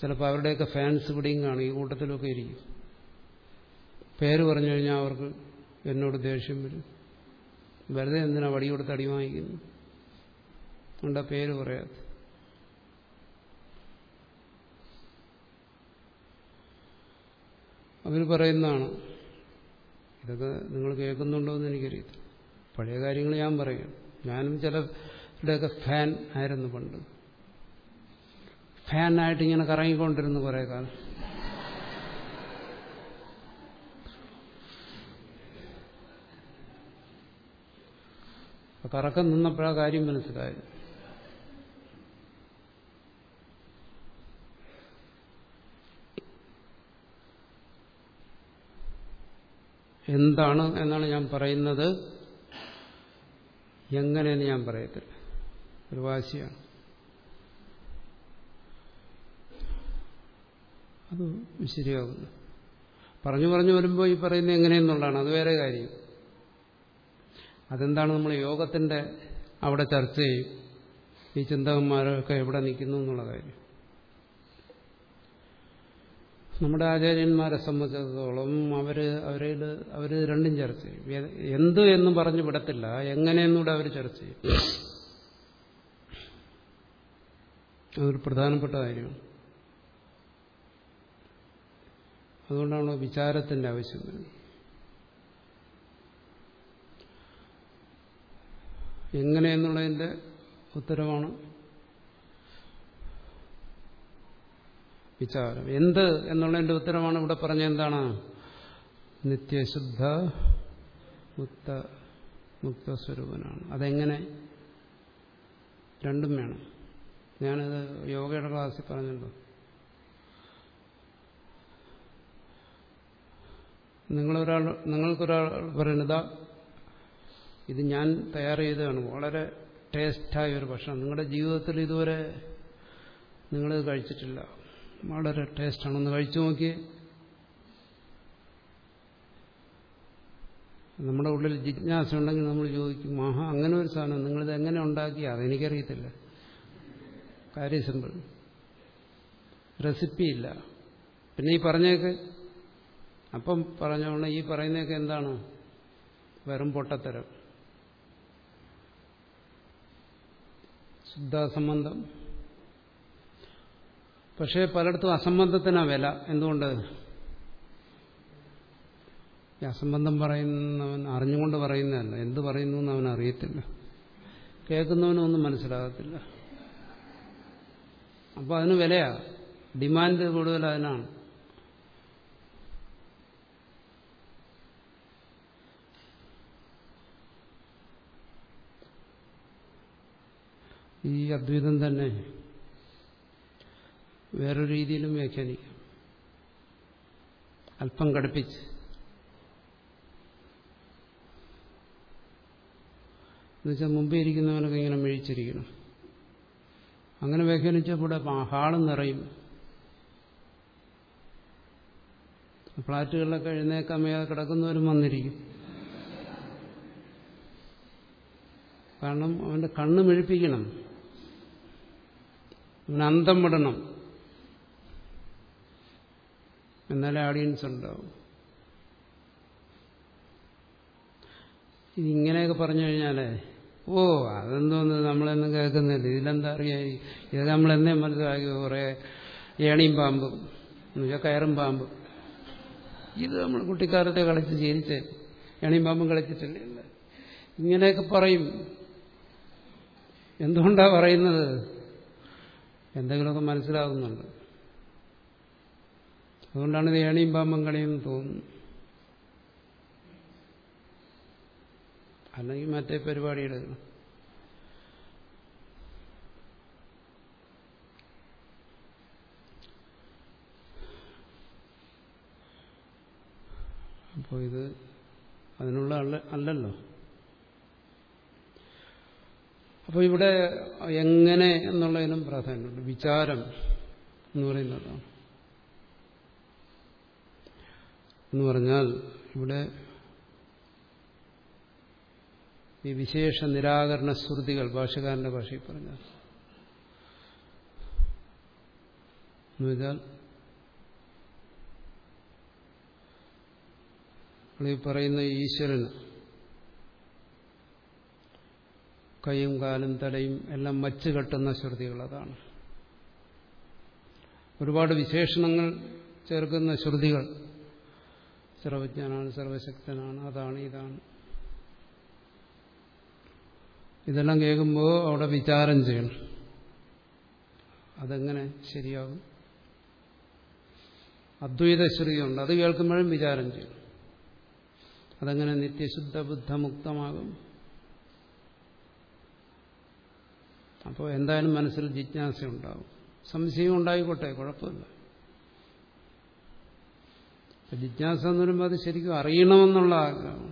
ചിലപ്പോൾ അവരുടെയൊക്കെ ഫാൻസ് ഇവിടെയും കാണും ഈ കൂട്ടത്തിലൊക്കെ ഇരിക്കും. പേര് പറഞ്ഞു കഴിഞ്ഞാൽ അവർക്ക് എന്നോട് ദേഷ്യം വരും. വെറുതെ എന്തിനാ വടി കൊടുത്ത് അടി വാങ്ങിക്കുന്നു? അതുകൊണ്ട് പേര് പറയാത്ത അവർ പറയുന്നതാണ്. ഇതൊക്കെ നിങ്ങൾ കേൾക്കുന്നുണ്ടോ എന്ന് എനിക്കറിയത്തില്ല. പഴയ കാര്യങ്ങൾ ഞാൻ പറയും. ഞാനും ചിലരുടെയൊക്കെ ഫാൻ ആയിരുന്നു പണ്ട്. ഫാനായിട്ട് ഇങ്ങനെ കറങ്ങിക്കൊണ്ടിരുന്നു കുറേ കാലം. കറക്കം നിന്നപ്പോഴാ കാര്യം മനസ്സിലായത്. എന്താണ് എന്നാണ് ഞാൻ പറയുന്നത്. എങ്ങനെയെന്ന് ഞാൻ പറയത്തില്ല. ഒരു വാശിയാണ്. അത് ശരിയാകുന്നു പറഞ്ഞു പറഞ്ഞു വരുമ്പോൾ ഈ പറയുന്നത് എങ്ങനെയെന്നുള്ളതാണ്. അത് വേറെ കാര്യം. അതെന്താണ് നമ്മൾ യോഗത്തിന്റെ അവിടെ ചർച്ച ചെയ്യും? ഈ ചിന്തകന്മാരൊക്കെ എവിടെ നിൽക്കുന്നു എന്നുള്ള കാര്യം. നമ്മുടെ ആചാര്യന്മാരെ സംബന്ധിച്ചിടത്തോളം അവർ അവരിൽ അവർ രണ്ടും ചർച്ച ചെയ്യും. എന്ത് എന്ന് പറഞ്ഞു വിടത്തില്ല. എങ്ങനെയെന്നൂടെ അവർ ചർച്ച ചെയ്യും. അതൊരു പ്രധാനപ്പെട്ട കാര്യമാണ് അതുകൊണ്ടാണ് വിചാരത്തിന്റെ ആവശ്യം വരുന്നത്. എങ്ങനെയെന്നുള്ളതിന്റെ ഉത്തരവാണ് വിചാരം. എന്ത് എന്നുള്ളതിന്റെ ഉത്തരമാണ് ഇവിടെ പറഞ്ഞ എന്താണ്? നിത്യശുദ്ധ മുക്ത മുക്തസ്വരൂപനാണ്. അതെങ്ങനെ? രണ്ടും വേണം. ഞാനിത് യോഗയുടെ ക്ലാസ്സിൽ പറഞ്ഞല്ലോ നിങ്ങളൊരാൾ നിങ്ങൾക്കൊരാൾ പറയുന്നതാ ഇത് ഞാൻ തയ്യാർ ചെയ്തതാണ്. വളരെ ടേസ്റ്റായ ഒരു ഭക്ഷണം. നിങ്ങളുടെ ജീവിതത്തിൽ ഇതുവരെ നിങ്ങളിത് കഴിച്ചിട്ടില്ല. വളരെ ടേസ്റ്റാണ് ഒന്ന് കഴിച്ചു നോക്കിയേ. നമ്മുടെ ഉള്ളിൽ ജിജ്ഞാസ ഉണ്ടെങ്കിൽ നമ്മൾ ചോദിക്കും മഹാ അങ്ങനെ ഒരു സാധനം നിങ്ങളിത് എങ്ങനെ ഉണ്ടാക്കി? അതെനിക്കറിയത്തില്ല കാര്യം സിമ്പിൾ. റെസിപ്പി ഇല്ല. പിന്നെ ഈ പറഞ്ഞേക്ക് അപ്പം പറഞ്ഞോളെ ഈ പറയുന്നതൊക്കെ എന്താണ്? വെറും പൊട്ടത്തരം. ശുദ്ധാസംബന്ധം. പക്ഷേ പലയിടത്തും അസംബന്ധത്തിനാ വില. എന്തുകൊണ്ട്? ഈ അസംബന്ധം പറയുന്നവൻ അറിഞ്ഞുകൊണ്ട് പറയുന്നതല്ല. എന്ത് പറയുന്നു എന്ന് അവൻ അറിയത്തില്ല. കേൾക്കുന്നവനൊന്നും മനസ്സിലാകത്തില്ല. അപ്പോൾ അതിന് വിലയാ. ഡിമാൻഡ് കൂടുതൽ അതിനാണ്. ഈ അദ്വൈതം തന്നെ വേറൊരു രീതിയിലും വ്യാഖ്യാനിക്കാം. അല്പം കടുപ്പിച്ച്. എന്നുവെച്ചാൽ മുമ്പേ ഇരിക്കുന്നവനൊക്കെ ഇങ്ങനെ മിഴിച്ചിരിക്കണം അങ്ങനെ വ്യാഖ്യാനിച്ചാൽ കൂടെ ഹാളും നിറയും. ഫ്ളാറ്റുകളിലൊക്കെ എഴുന്നേക്കാൻ വയ്യാതെ കിടക്കുന്നവരും വന്നിരിക്കും. കാരണം അവന്റെ കണ്ണ് മിഴിപ്പിക്കണം. അവന് അന്തം വിടണം. എന്നാലേ ഓഡിയൻസ് ഉണ്ടാവും. ഇതിങ്ങനെയൊക്കെ പറഞ്ഞു കഴിഞ്ഞാലേ ഓ അതെന്തോന്ന് നമ്മളെന്നും കേൾക്കുന്നില്ല. ഇതിലെന്താ അറിയാ? ഇത് നമ്മളെന്നേ മനസ്സിലാക്കി കുറേ ഏണിയും പാമ്പും എന്നുവെച്ചാൽ കയറും പാമ്പും. ഇത് നമ്മൾ കുട്ടിക്കാലത്തെ കളിച്ച് ശീലിച്ചേ ഏണിയും പാമ്പും കളിച്ചിട്ടില്ല ഇങ്ങനെയൊക്കെ പറയും. എന്തുകൊണ്ടാ പറയുന്നത്? എന്തെങ്കിലുമൊക്കെ മനസ്സിലാകുന്നുണ്ട് അതുകൊണ്ടാണ് ഇത് ഏണിയും പാമ്പും കളിയെന്ന് തോന്നുന്നു അല്ലെങ്കിൽ മറ്റേ പരിപാടിയുടെ അപ്പോൾ ഇത് അതിനുള്ള അല്ലല്ലോ. അപ്പോൾ ഇവിടെ എങ്ങനെ എന്നുള്ളതിനും പ്രാധാന്യമുണ്ട്. വിചാരം എന്ന് പറയുന്നതാണ് എന്ന് പറഞ്ഞാൽ ഇവിടെ ഈ വിശേഷ നിരാകരണ ശ്രുതികൾ ഭാഷകാരന്റെ ഭാഷയിൽ പറഞ്ഞാൽ. ഈ പറയുന്ന ഈശ്വരന് കൈയും കാലും തലയും എല്ലാം മച്ച് കെട്ടുന്ന ശ്രുതികൾ അതാണ്. ഒരുപാട് വിശേഷണങ്ങൾ ചേർക്കുന്ന ശ്രുതികൾ സർവജ്ഞനാണ് സർവശക്തനാണ് അതാണ് ഇതാണ്. ഇതെല്ലാം കേൾക്കുമ്പോൾ അവിടെ വിചാരം ചെയ്യണം. അതെങ്ങനെ ശരിയാകും? അദ്വൈത ശ്രുതിയുണ്ട് അത് കേൾക്കുമ്പോഴും വിചാരം ചെയ്യണം. അതെങ്ങനെ നിത്യശുദ്ധ ബുദ്ധമുക്തമാകും? അപ്പോൾ എന്തായാലും മനസ്സിൽ ജിജ്ഞാസ ഉണ്ടാവും സംശയം ഉണ്ടായിക്കോട്ടെ കുഴപ്പമില്ല. ജിജ്ഞാസ എന്ന് പറയുമ്പോൾ അത് ശരിക്കും അറിയണമെന്നുള്ള ആഗ്രഹം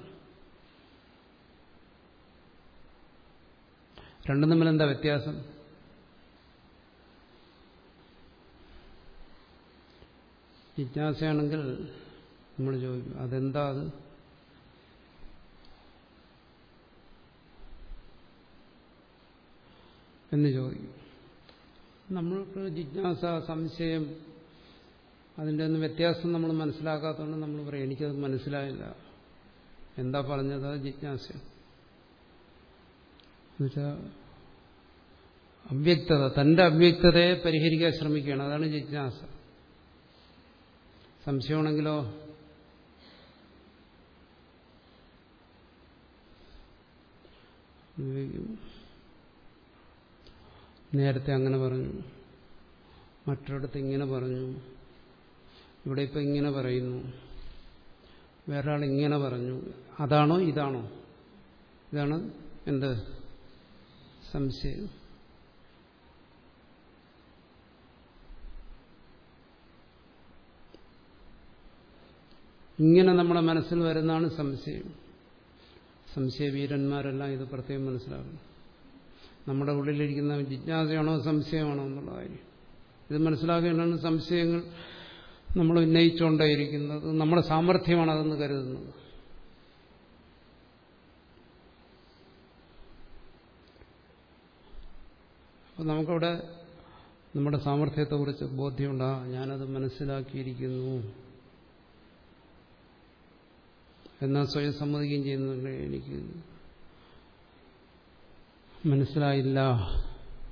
രണ്ടും തമ്മിൽ എന്താ വ്യത്യാസം? ജിജ്ഞാസയാണെങ്കിൽ നമ്മൾ ചോദിക്കും അതെന്താ അത്? എന്ന് ചോദിക്കും. നമ്മൾക്ക് ജിജ്ഞാസ സംശയം അതിന്റെ ഒന്നും വ്യത്യാസം നമ്മൾ മനസ്സിലാക്കാത്തതുകൊണ്ട് നമ്മൾ പറയും എനിക്കത് മനസ്സിലായില്ല. എന്താ പറഞ്ഞത്? അത് ജിജ്ഞാസ. എന്നുവെച്ചാൽ അവ്യക്തത തന്റെ അവ്യക്തതയെ പരിഹരിക്കാൻ ശ്രമിക്കുകയാണ്. അതാണ് ജിജ്ഞാസ. സംശയമാണെങ്കിലോ? നേരത്തെ അങ്ങനെ പറഞ്ഞു. മറ്റൊരിടത്ത് ഇങ്ങനെ പറഞ്ഞു. ഇവിടെ ഇപ്പം ഇങ്ങനെ പറയുന്നു. വേറൊരാൾ ഇങ്ങനെ പറഞ്ഞു. അതാണോ ഇതാണോ? ഇതാണ് എന്ത്? സംശയം. ഇങ്ങനെ നമ്മുടെ മനസ്സിൽ വരുന്നതാണ് സംശയം. സംശയവീരന്മാരെല്ലാം ഇത് പ്രത്യേകം മനസ്സിലാക്കണം നമ്മുടെ ഉള്ളിലിരിക്കുന്ന ജിജ്ഞാസയാണോ സംശയമാണോ എന്നുള്ള ഇത് മനസ്സിലാക്കേണ്ടതാണ് സംശയങ്ങൾ നമ്മൾ ഉന്നയിച്ചുകൊണ്ടേയിരിക്കുന്നത്. നമ്മുടെ സാമർഥ്യമാണ് അതെന്ന് കരുതുന്നത് അപ്പോൾ നമുക്കവിടെ നമ്മുടെ സാമർഥ്യത്തെക്കുറിച്ച് ബോധ്യമുണ്ടാ. ഞാനത് മനസ്സിലാക്കിയിരിക്കുന്നു. എന്നാൽ സ്വയം സമ്മതിക്കുകയും ചെയ്യുന്നുണ്ട് എനിക്ക് മനസ്സിലായില്ല.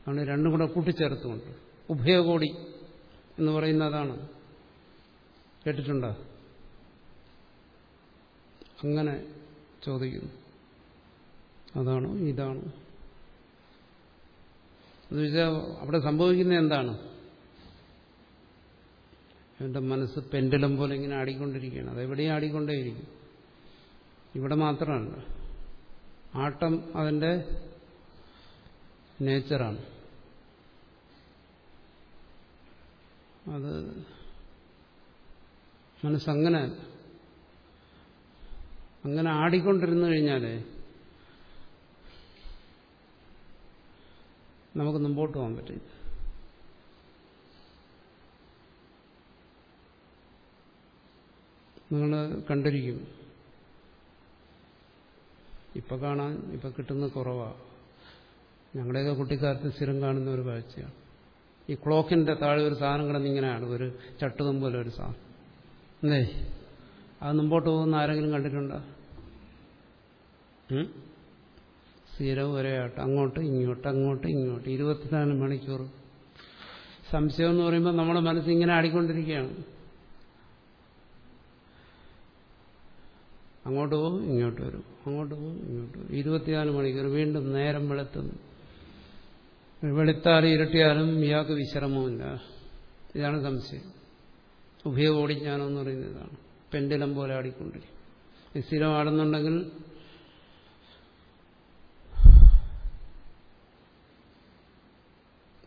ആണ് രണ്ടും കൂടെ കൂട്ടിച്ചേർത്തുകൊണ്ട്. ഉഭയകോടി എന്ന് പറയുന്ന അതാണ്. കേട്ടിട്ടുണ്ടോ? അങ്ങനെ ചോദിക്കുന്നു. അതാണോ? ഇതാണോ? എന്ന് വെച്ചാൽ അവിടെ സംഭവിക്കുന്നത് എന്താണ്? എന്റെ മനസ്സ് പെൻഡലം പോലെ ഇങ്ങനെ ആടിക്കൊണ്ടിരിക്കുകയാണ്. അതെവിടെയും ആടിക്കൊണ്ടേയിരിക്കും. ഇവിടെ മാത്രമല്ല. ആട്ടം അതിന്റെ നേച്ചറാണ്. അത് മനസ്സങ്ങനെ അങ്ങനെ ആടിക്കൊണ്ടിരുന്നു കഴിഞ്ഞാലേ നമുക്ക് മുമ്പോട്ട് പോകാൻ പറ്റില്ല. നിങ്ങൾ കണ്ടിരിക്കും. ഇപ്പം കാണാൻ ഇപ്പം കിട്ടുന്ന കുറവാണ് ഞങ്ങളുടെയൊക്കെ കുട്ടിക്കാലത്ത് സ്ഥിരം കാണുന്ന ഒരു കാഴ്ചയാണ്. ഈ ക്ലോക്കിന്റെ താഴെ ഒരു സാധനം കിടന്നിങ്ങനെയാണ് ഒരു ചട്ടുകം പോലെ ഒരു സാധനം. അല്ലേ? അത് മുമ്പോട്ട് പോകുന്ന ആരെങ്കിലും കണ്ടിട്ടുണ്ടോ? സ്ഥിരം ഒരേ ആട്ടം. അങ്ങോട്ട് ഇങ്ങോട്ട് അങ്ങോട്ട് ഇങ്ങോട്ട്. ഇരുപത്തിനാല് മണിക്കൂർ. സംശയം എന്ന് പറയുമ്പോൾ നമ്മുടെ മനസ്സ് ഇങ്ങനെ ആടിക്കൊണ്ടിരിക്കുകയാണ്. അങ്ങോട്ട് പോകും ഇങ്ങോട്ട് വരും. അങ്ങോട്ട് പോകും ഇങ്ങോട്ട് വരും. ഇരുപത്തിനാല് മണിക്കൂർ വീണ്ടും നേരം വെളുത്തുന്നു വെളുത്താലും ഇരട്ടിയാലും ഇയാൾക്ക് വിശ്രമമില്ല ഇതാണ് സംശയം. ഉഭയകോടിജ്ഞാനം എന്ന് പറയുന്ന ഇതാണ്. പെൻഡലം പോലെ ആടിക്കൊണ്ടിരിക്കും. സ്ഥിരം ആടുന്നുണ്ടെങ്കിൽ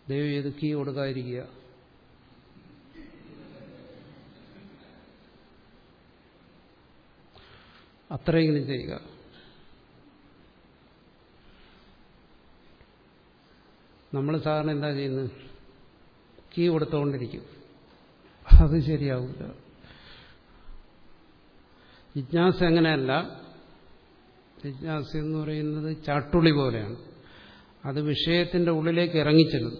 ദൈവം ഏത് കീ കൊടുക്കാതിരിക്കുക. അത്രയെങ്കിലും ചെയ്യുക. നമ്മൾ സാധാരണ എന്താ ചെയ്യുന്നത്? കീ കൊടുത്തുകൊണ്ടിരിക്കും. അത് ശരിയാവില്ല ജിജ്ഞാസ അങ്ങനെയല്ല. ജിജ്ഞാസ എന്ന് പറയുന്നത് ചാട്ടുളി പോലെയാണ്. അത് വിഷയത്തിന്റെ ഉള്ളിലേക്ക് ഇറങ്ങിച്ചെല്ലും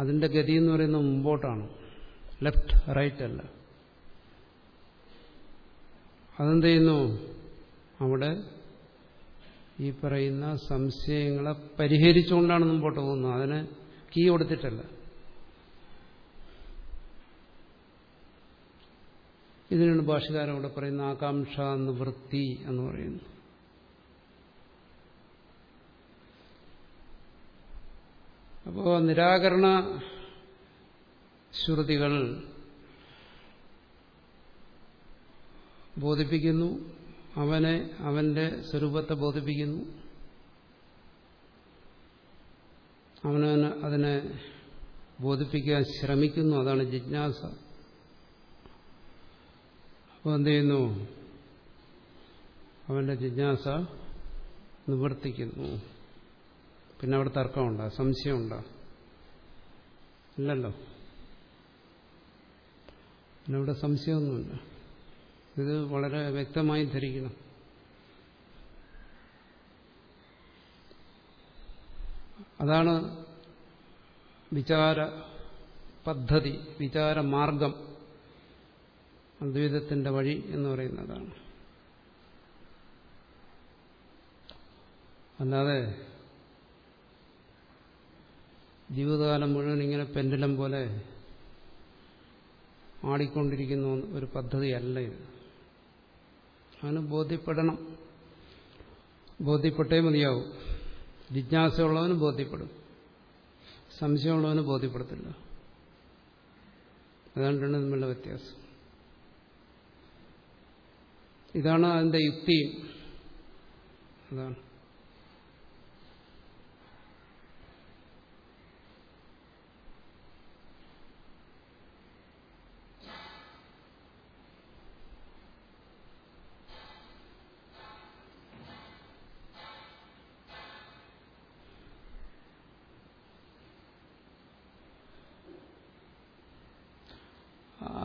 അതിന്റെ ഗതി എന്ന് പറയുന്നത് മുമ്പോട്ടാണ്. ലെഫ്റ്റ് റൈറ്റ് അല്ല. അതെന്ത് ചെയ്യുന്നു? അവിടെ ഈ പറയുന്ന സംശയങ്ങളെ പരിഹരിച്ചുകൊണ്ടാണ് മുമ്പോട്ട് പോകുന്നത്. അതിന് കീ കൊടുത്തിട്ടല്ല. ഇതിനാണ് ഭാഷകാരൻ ഇവിടെ പറയുന്ന ആകാംക്ഷ നിവൃത്തി എന്ന് പറയുന്നു. അപ്പോൾ നിരാകരണ ശ്രുതികൾ ബോധിപ്പിക്കുന്നു അവനെ അവന്റെ സ്വരൂപത്തെ ബോധിപ്പിക്കുന്നു. അവനവന് അതിനെ ബോധിപ്പിക്കാൻ ശ്രമിക്കുന്നു. അതാണ് ജിജ്ഞാസ. അപ്പോൾ എന്ത് ചെയ്യുന്നു? അവന്റെ ജിജ്ഞാസ നിവർത്തിക്കുന്നു. പിന്നെ അവിടെ തർക്കമുണ്ടോ സംശയമുണ്ടോ. ഇല്ലല്ലോ. പിന്നെ അവിടെ സംശയമൊന്നുമില്ല. ഇത് വളരെ വ്യക്തമായി ധരിക്കണം. അതാണ് വിചാര പദ്ധതി വിചാരമാർഗം അദ്വൈതത്തിന്റെ വഴി എന്ന് പറയുന്നതാണ്. അല്ലാതെ ജീവിതകാലം മുഴുവൻ ഇങ്ങനെ പെൻഡലം പോലെ ആടിക്കൊണ്ടിരിക്കുന്ന ഒരു പദ്ധതിയല്ല ഇത്. അവന് ബോധ്യപ്പെടണം. ബോധ്യപ്പെട്ടേ മതിയാവും. ജിജ്ഞാസയുള്ളവന് ബോധ്യപ്പെടും. സംശയമുള്ളവന് ബോധ്യപ്പെടത്തില്ല. അതാണ് തമ്മിലുള്ള വ്യത്യാസം. ഇതാണ് അതിന്റെ യുക്തിയും. അതാണ്.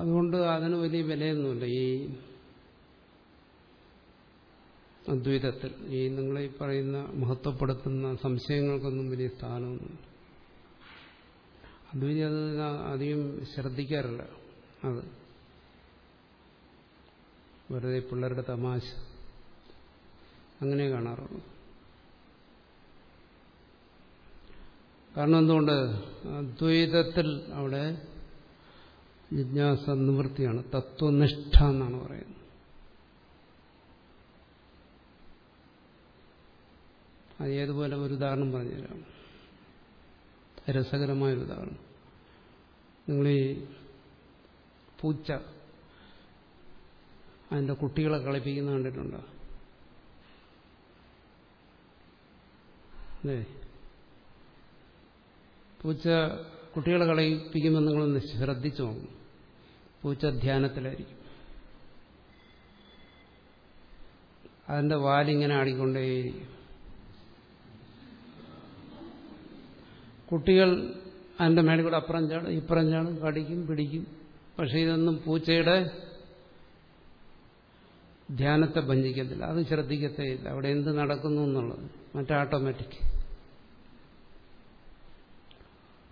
അതുകൊണ്ട് അതിന് വലിയ വിലയൊന്നുമില്ല. ഈ അദ്വൈതത്തിൽ ഈ നിങ്ങൾ ഈ പറയുന്ന മഹത്വപ്പെടുത്തുന്ന സംശയങ്ങൾക്കൊന്നും വലിയ സ്ഥാനമൊന്നും അദ്വൈതി അത് അധികം ശ്രദ്ധിക്കാറില്ല. അത് വെറുതെ പിള്ളേരുടെ തമാശ. അങ്ങനെ കാണാറുള്ളൂ. കാരണം എന്തുകൊണ്ട്? അദ്വൈതത്തിൽ അവിടെ ജിജ്ഞാസ നിവൃത്തിയാണ് തത്വനിഷ്ഠ എന്നാണ് പറയുന്നത്. അത് ഏതുപോലെ ഒരു ഉദാഹരണം പറഞ്ഞുതരാം. രസകരമായൊരു ഉദാഹരണം നിങ്ങൾ ഈ പൂച്ച അതിന്റെ കുട്ടികളെ കളിപ്പിക്കുന്ന കണ്ടിട്ടുണ്ടോ? അല്ലേ? പൂച്ച കുട്ടികളെ കളിപ്പിക്കുമ്പോൾ നിങ്ങളൊന്ന് ശ്രദ്ധിച്ചു നോക്കും പൂച്ച ധ്യാനത്തിലായിരിക്കും. അതിന്റെ വാലിങ്ങനെ ആടിക്കൊണ്ടേയിരിക്കും. കുട്ടികൾ അതിന്റെ മേളിൽ കൂടെ അപ്പുറം ചാടും ഇപ്പുറം ചാടും കടിക്കും പിടിക്കും. പക്ഷെ ഇതൊന്നും പൂച്ചയുടെ ധ്യാനത്തെ ഭഞ്ജിക്കത്തില്ല. അത് ശ്രദ്ധിക്കത്തേയില്ല അവിടെ എന്ത് നടക്കുന്നു എന്നുള്ളത്. മറ്റേ ഓട്ടോമാറ്റിക്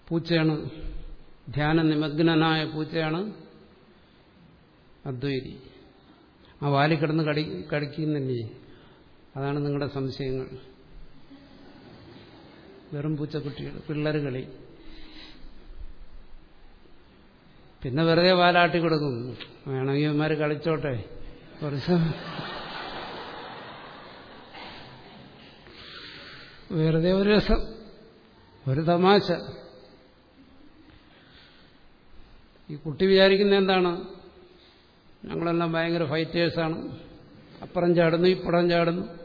പൂച്ചയാണ് ധ്യാന നിമഗ്നനായ പൂച്ചയാണ് അദ്വൈതി. ആ വാലി കിടന്ന് കടി കടിക്കുന്നില്ലേ? അതാണ് നിങ്ങളുടെ സംശയങ്ങൾ. വെറും പൂച്ചക്കുട്ടികൾ പിള്ളേർ കളി പിന്നെ വെറുതെ വാലാട്ടി കൊടുക്കും. വേണമെങ്കിൽ ഇവന്മാർ കളിച്ചോട്ടെ. കുറച്ച് വെറുതെ ഒരു രസം ഒരു തമാശ. ഈ കുട്ടി വിചാരിക്കുന്ന എന്താണ്? ഞങ്ങളെല്ലാം ഭയങ്കര ഫൈറ്റേഴ്സാണ് അപ്പുറം ചാടുന്നു ഇപ്പുറം ചാടുന്നു.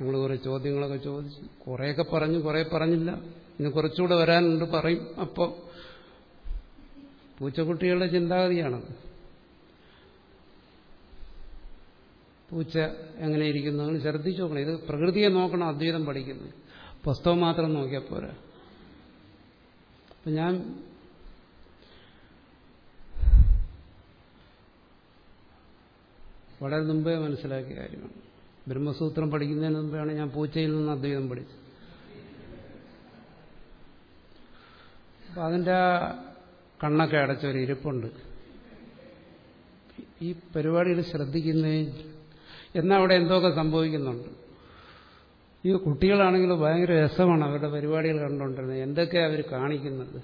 ഞങ്ങൾ കുറേ ചോദ്യങ്ങളൊക്കെ ചോദിച്ചു. കുറേയൊക്കെ പറഞ്ഞു കുറേ പറഞ്ഞില്ല. ഇനി കുറച്ചുകൂടെ വരാനുണ്ട് പറയും. അപ്പോൾ പൂച്ചക്കുട്ടികളുടെ ചിന്താഗതിയാണത്. പൂച്ച എങ്ങനെ ഇരിക്കുന്നു ശ്രദ്ധിച്ചു നോക്കണം. ഇത് പ്രകൃതിയെ നോക്കണം അദ്വൈതം പഠിക്കുന്നത് പുസ്തകം മാത്രം നോക്കിയാൽ പോരാ. അപ്പം ഞാൻ വളരെ മുമ്പേ മനസ്സിലാക്കിയ കാര്യമാണ്. ബ്രഹ്മസൂത്രം പഠിക്കുന്നതിന് മുമ്പാണ് ഞാൻ പൂച്ചയിൽ നിന്ന് അദ്വൈതം പഠിച്ചത്. അപ്പം അതിന്റെ ആ കണ്ണൊക്കെ അടച്ചൊരു ഇരിപ്പുണ്ട്. ഈ പരിപാടിയിൽ ശ്രദ്ധിക്കുന്നേ എന്നാൽ അവിടെ എന്തൊക്കെ സംഭവിക്കുന്നുണ്ട്? ഈ കുട്ടികളാണെങ്കിൽ ഭയങ്കര രസമാണ് അവരുടെ പരിപാടികൾ കണ്ടുകൊണ്ടിരുന്നത്. എന്തൊക്കെയാണ് അവർ കാണിക്കുന്നത്?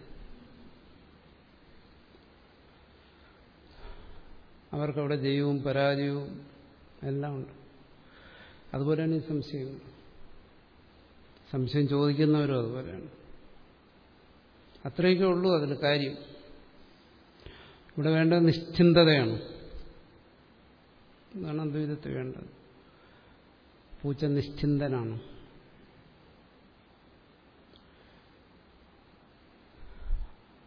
അവർക്കവിടെ ജയവും പരാജയവും എല്ലാം ഉണ്ട്. അതുപോലെ തന്നെ സംശയം. സംശയം ചോദിക്കുന്നവരും അതുപോലെയാണ്. അത്രയൊക്കെ ഉള്ളൂ അതിൽ കാര്യം. ഇവിടെ വേണ്ടത് നിശ്ചിന്തതയാണ്. അതാണ് അദ്വൈതത്തിൽ വേണ്ടത്. പൂച്ച നിശ്ചിന്തനാണ്.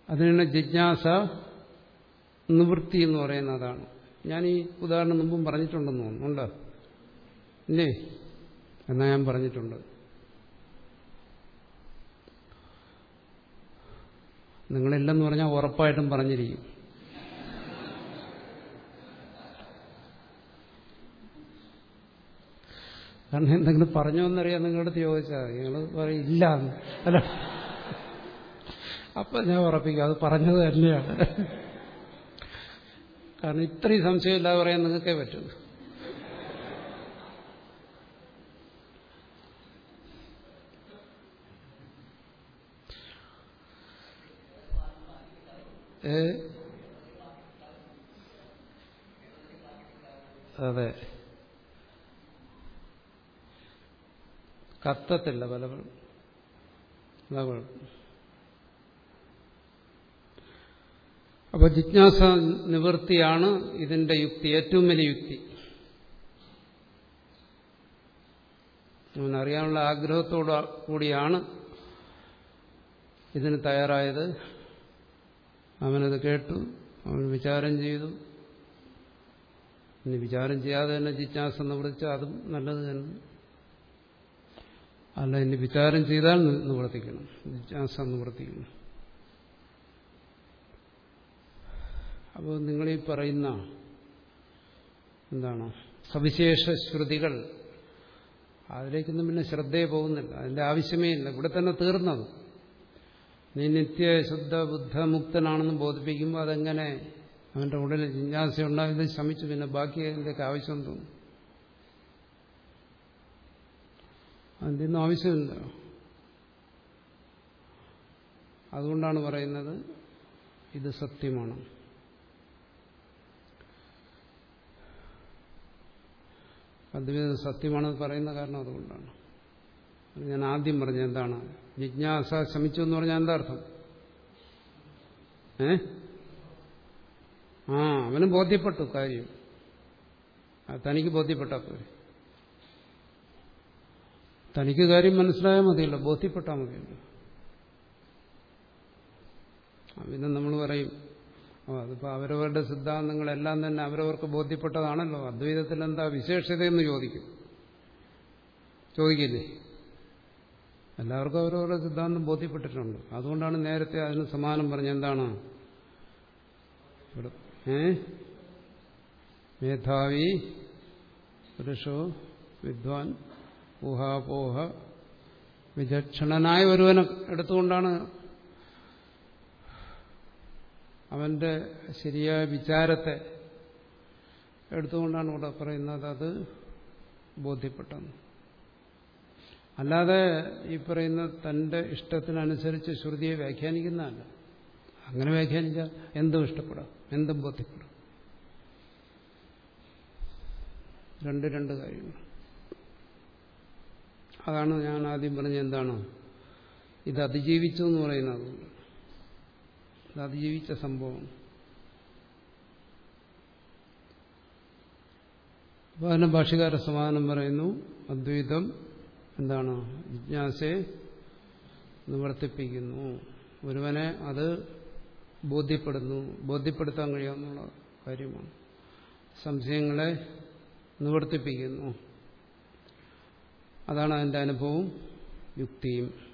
അതിനാണ് ജിജ്ഞാസ നിവൃത്തി എന്ന് പറയുന്ന അതാണ് ഞാൻ ഈ ഉദാഹരണം മുമ്പും പറഞ്ഞിട്ടുണ്ടെന്ന് തോന്നുന്നുണ്ട് ഇല്ലേ? എന്നാ ഞാൻ പറഞ്ഞിട്ടുണ്ട്. നിങ്ങളില്ലെന്ന് പറഞ്ഞാൽ ഉറപ്പായിട്ടും പറഞ്ഞിരിക്കും. കാരണം എന്തെങ്കിലും പറഞ്ഞോ എന്നറിയാൻ നിങ്ങളുടെ ചോദിച്ചാൽ നിങ്ങൾ പറയും ഇല്ല അല്ല. അപ്പൊ ഞാൻ ഉറപ്പിക്കും അത് പറഞ്ഞത് തന്നെയാണ്. കാരണം ഇത്രയും സംശയമില്ലാതെ പറയാൻ നിങ്ങൾക്കേ പറ്റൂ ഏ? അതെ. കത്തത്തില്ല പലപ്പോഴും. അതാ കുഴപ്പം? അപ്പൊ ജിജ്ഞാസ നിവൃത്തിയാണ് ഇതിന്റെ യുക്തി ഏറ്റവും വലിയ യുക്തി. അവനറിയാനുള്ള ആഗ്രഹത്തോടു കൂടിയാണ് ഇതിന് തയ്യാറായത്. അവനത് കേട്ടു അവൻ വിചാരം ചെയ്തു. ഇനി വിചാരം ചെയ്യാതെ തന്നെ ജിജ്ഞാസ നിവർത്തിച്ചാൽ അതും നല്ലത് തന്നെ. അല്ല ഇനി വിചാരം ചെയ്താൽ നിവർത്തിക്കണം. ജിജ്ഞാസ നിവർത്തിക്കണം. അപ്പോൾ നിങ്ങളീ പറയുന്ന എന്താണ്? സവിശേഷ ശ്രുതികൾ അതിലേക്കൊന്നും പിന്നെ ശ്രദ്ധയെ പോകുന്നില്ല. അതിന്റെ ആവശ്യമേ ഇല്ല. ഇവിടെ തന്നെ തീർന്നത്. നീ നിത്യ ശുദ്ധ ബുദ്ധ മുക്തനാണെന്ന് ബോധിപ്പിക്കുമ്പോൾ അതെങ്ങനെ അവന്റെ ഉടലിൽ ജിജ്ഞാസ ഉണ്ടായത് ശ്രമിച്ചു പിന്നെ ബാക്കി അതിന്റെയൊക്കെ ആവശ്യം തോന്നും അതിന്റെ ഒന്നും ആവശ്യമില്ല. അതുകൊണ്ടാണ് പറയുന്നത് ഇത് സത്യമാണ്. അദ്വൈതം സത്യമാണെന്ന് പറയുന്ന കാരണം അതുകൊണ്ടാണ്. ഞാൻ ആദ്യം പറഞ്ഞ എന്താണ്? ജിജ്ഞാസ ശമിച്ചു എന്ന് പറഞ്ഞാൽ എന്താ അർത്ഥം? ഏ? ആ അവനും ബോധ്യപ്പെട്ടു കാര്യം. തനിക്ക് ബോധ്യപ്പെട്ടാൽ പോരെ. തനിക്ക് കാര്യം മനസ്സിലായാൽ മതിയല്ലോ ബോധ്യപ്പെട്ടാൽ മതിയല്ലോ. പിന്നെ നമ്മൾ പറയും ഓ അതിപ്പോൾ അവരവരുടെ സിദ്ധാന്തങ്ങളെല്ലാം തന്നെ അവരവർക്ക് ബോധ്യപ്പെട്ടതാണല്ലോ. അദ്വൈതത്തിൽ എന്താ വിശേഷതയെന്ന് ചോദിക്കും. ചോദിക്കില്ലേ? എല്ലാവർക്കും അവരവരുടെ സിദ്ധാന്തം ബോധ്യപ്പെട്ടിട്ടുണ്ട്. അതുകൊണ്ടാണ് നേരത്തെ അതിന് സമാനം പറഞ്ഞ എന്താണ്? ഏ? മേധാവി പുരുഷോ വിദ്വാൻ ഊഹാപോഹ വിചക്ഷണനായ ഒരുവനെ എടുത്തുകൊണ്ടാണ് അവന്റെ ശരിയായ വിചാരത്തെ എടുത്തുകൊണ്ടാണ് ഇവിടെ പറയുന്നത്. അത് ബോധ്യപ്പെട്ടെന്ന്. അല്ലാതെ ഈ പറയുന്ന തന്റെ ഇഷ്ടത്തിനനുസരിച്ച് ശ്രുതിയെ വ്യാഖ്യാനിക്കുന്നതല്ല. അങ്ങനെ വ്യാഖ്യാനിച്ചാൽ എന്തും ഇഷ്ടപ്പെടാം എന്തും ബോധ്യപ്പെടാം. രണ്ട് രണ്ട് കാര്യങ്ങൾ. അതാണ് ഞാൻ ആദ്യം പറഞ്ഞ എന്താണ്? ഇത് അതിജീവിച്ചു എന്ന് പറയുന്നത്. ഇത് അതിജീവിച്ച സംഭവം. അപ്പോൾ ഭാഷകാര സമാധാനം പറയുന്നു അദ്വൈതം എന്താണ്? ജിജ്ഞാസയെ നിവർത്തിപ്പിക്കുന്നു. ഒരുവനെ അത് ബോധ്യപ്പെടുന്നു. ബോധ്യപ്പെടുത്താൻ കഴിയാവുന്ന കാര്യമാണ്. സംശയങ്ങളെ നിവർത്തിപ്പിക്കുന്നു. അതാണ് അതിന്റെ അനുഭവവും യുക്തിയും.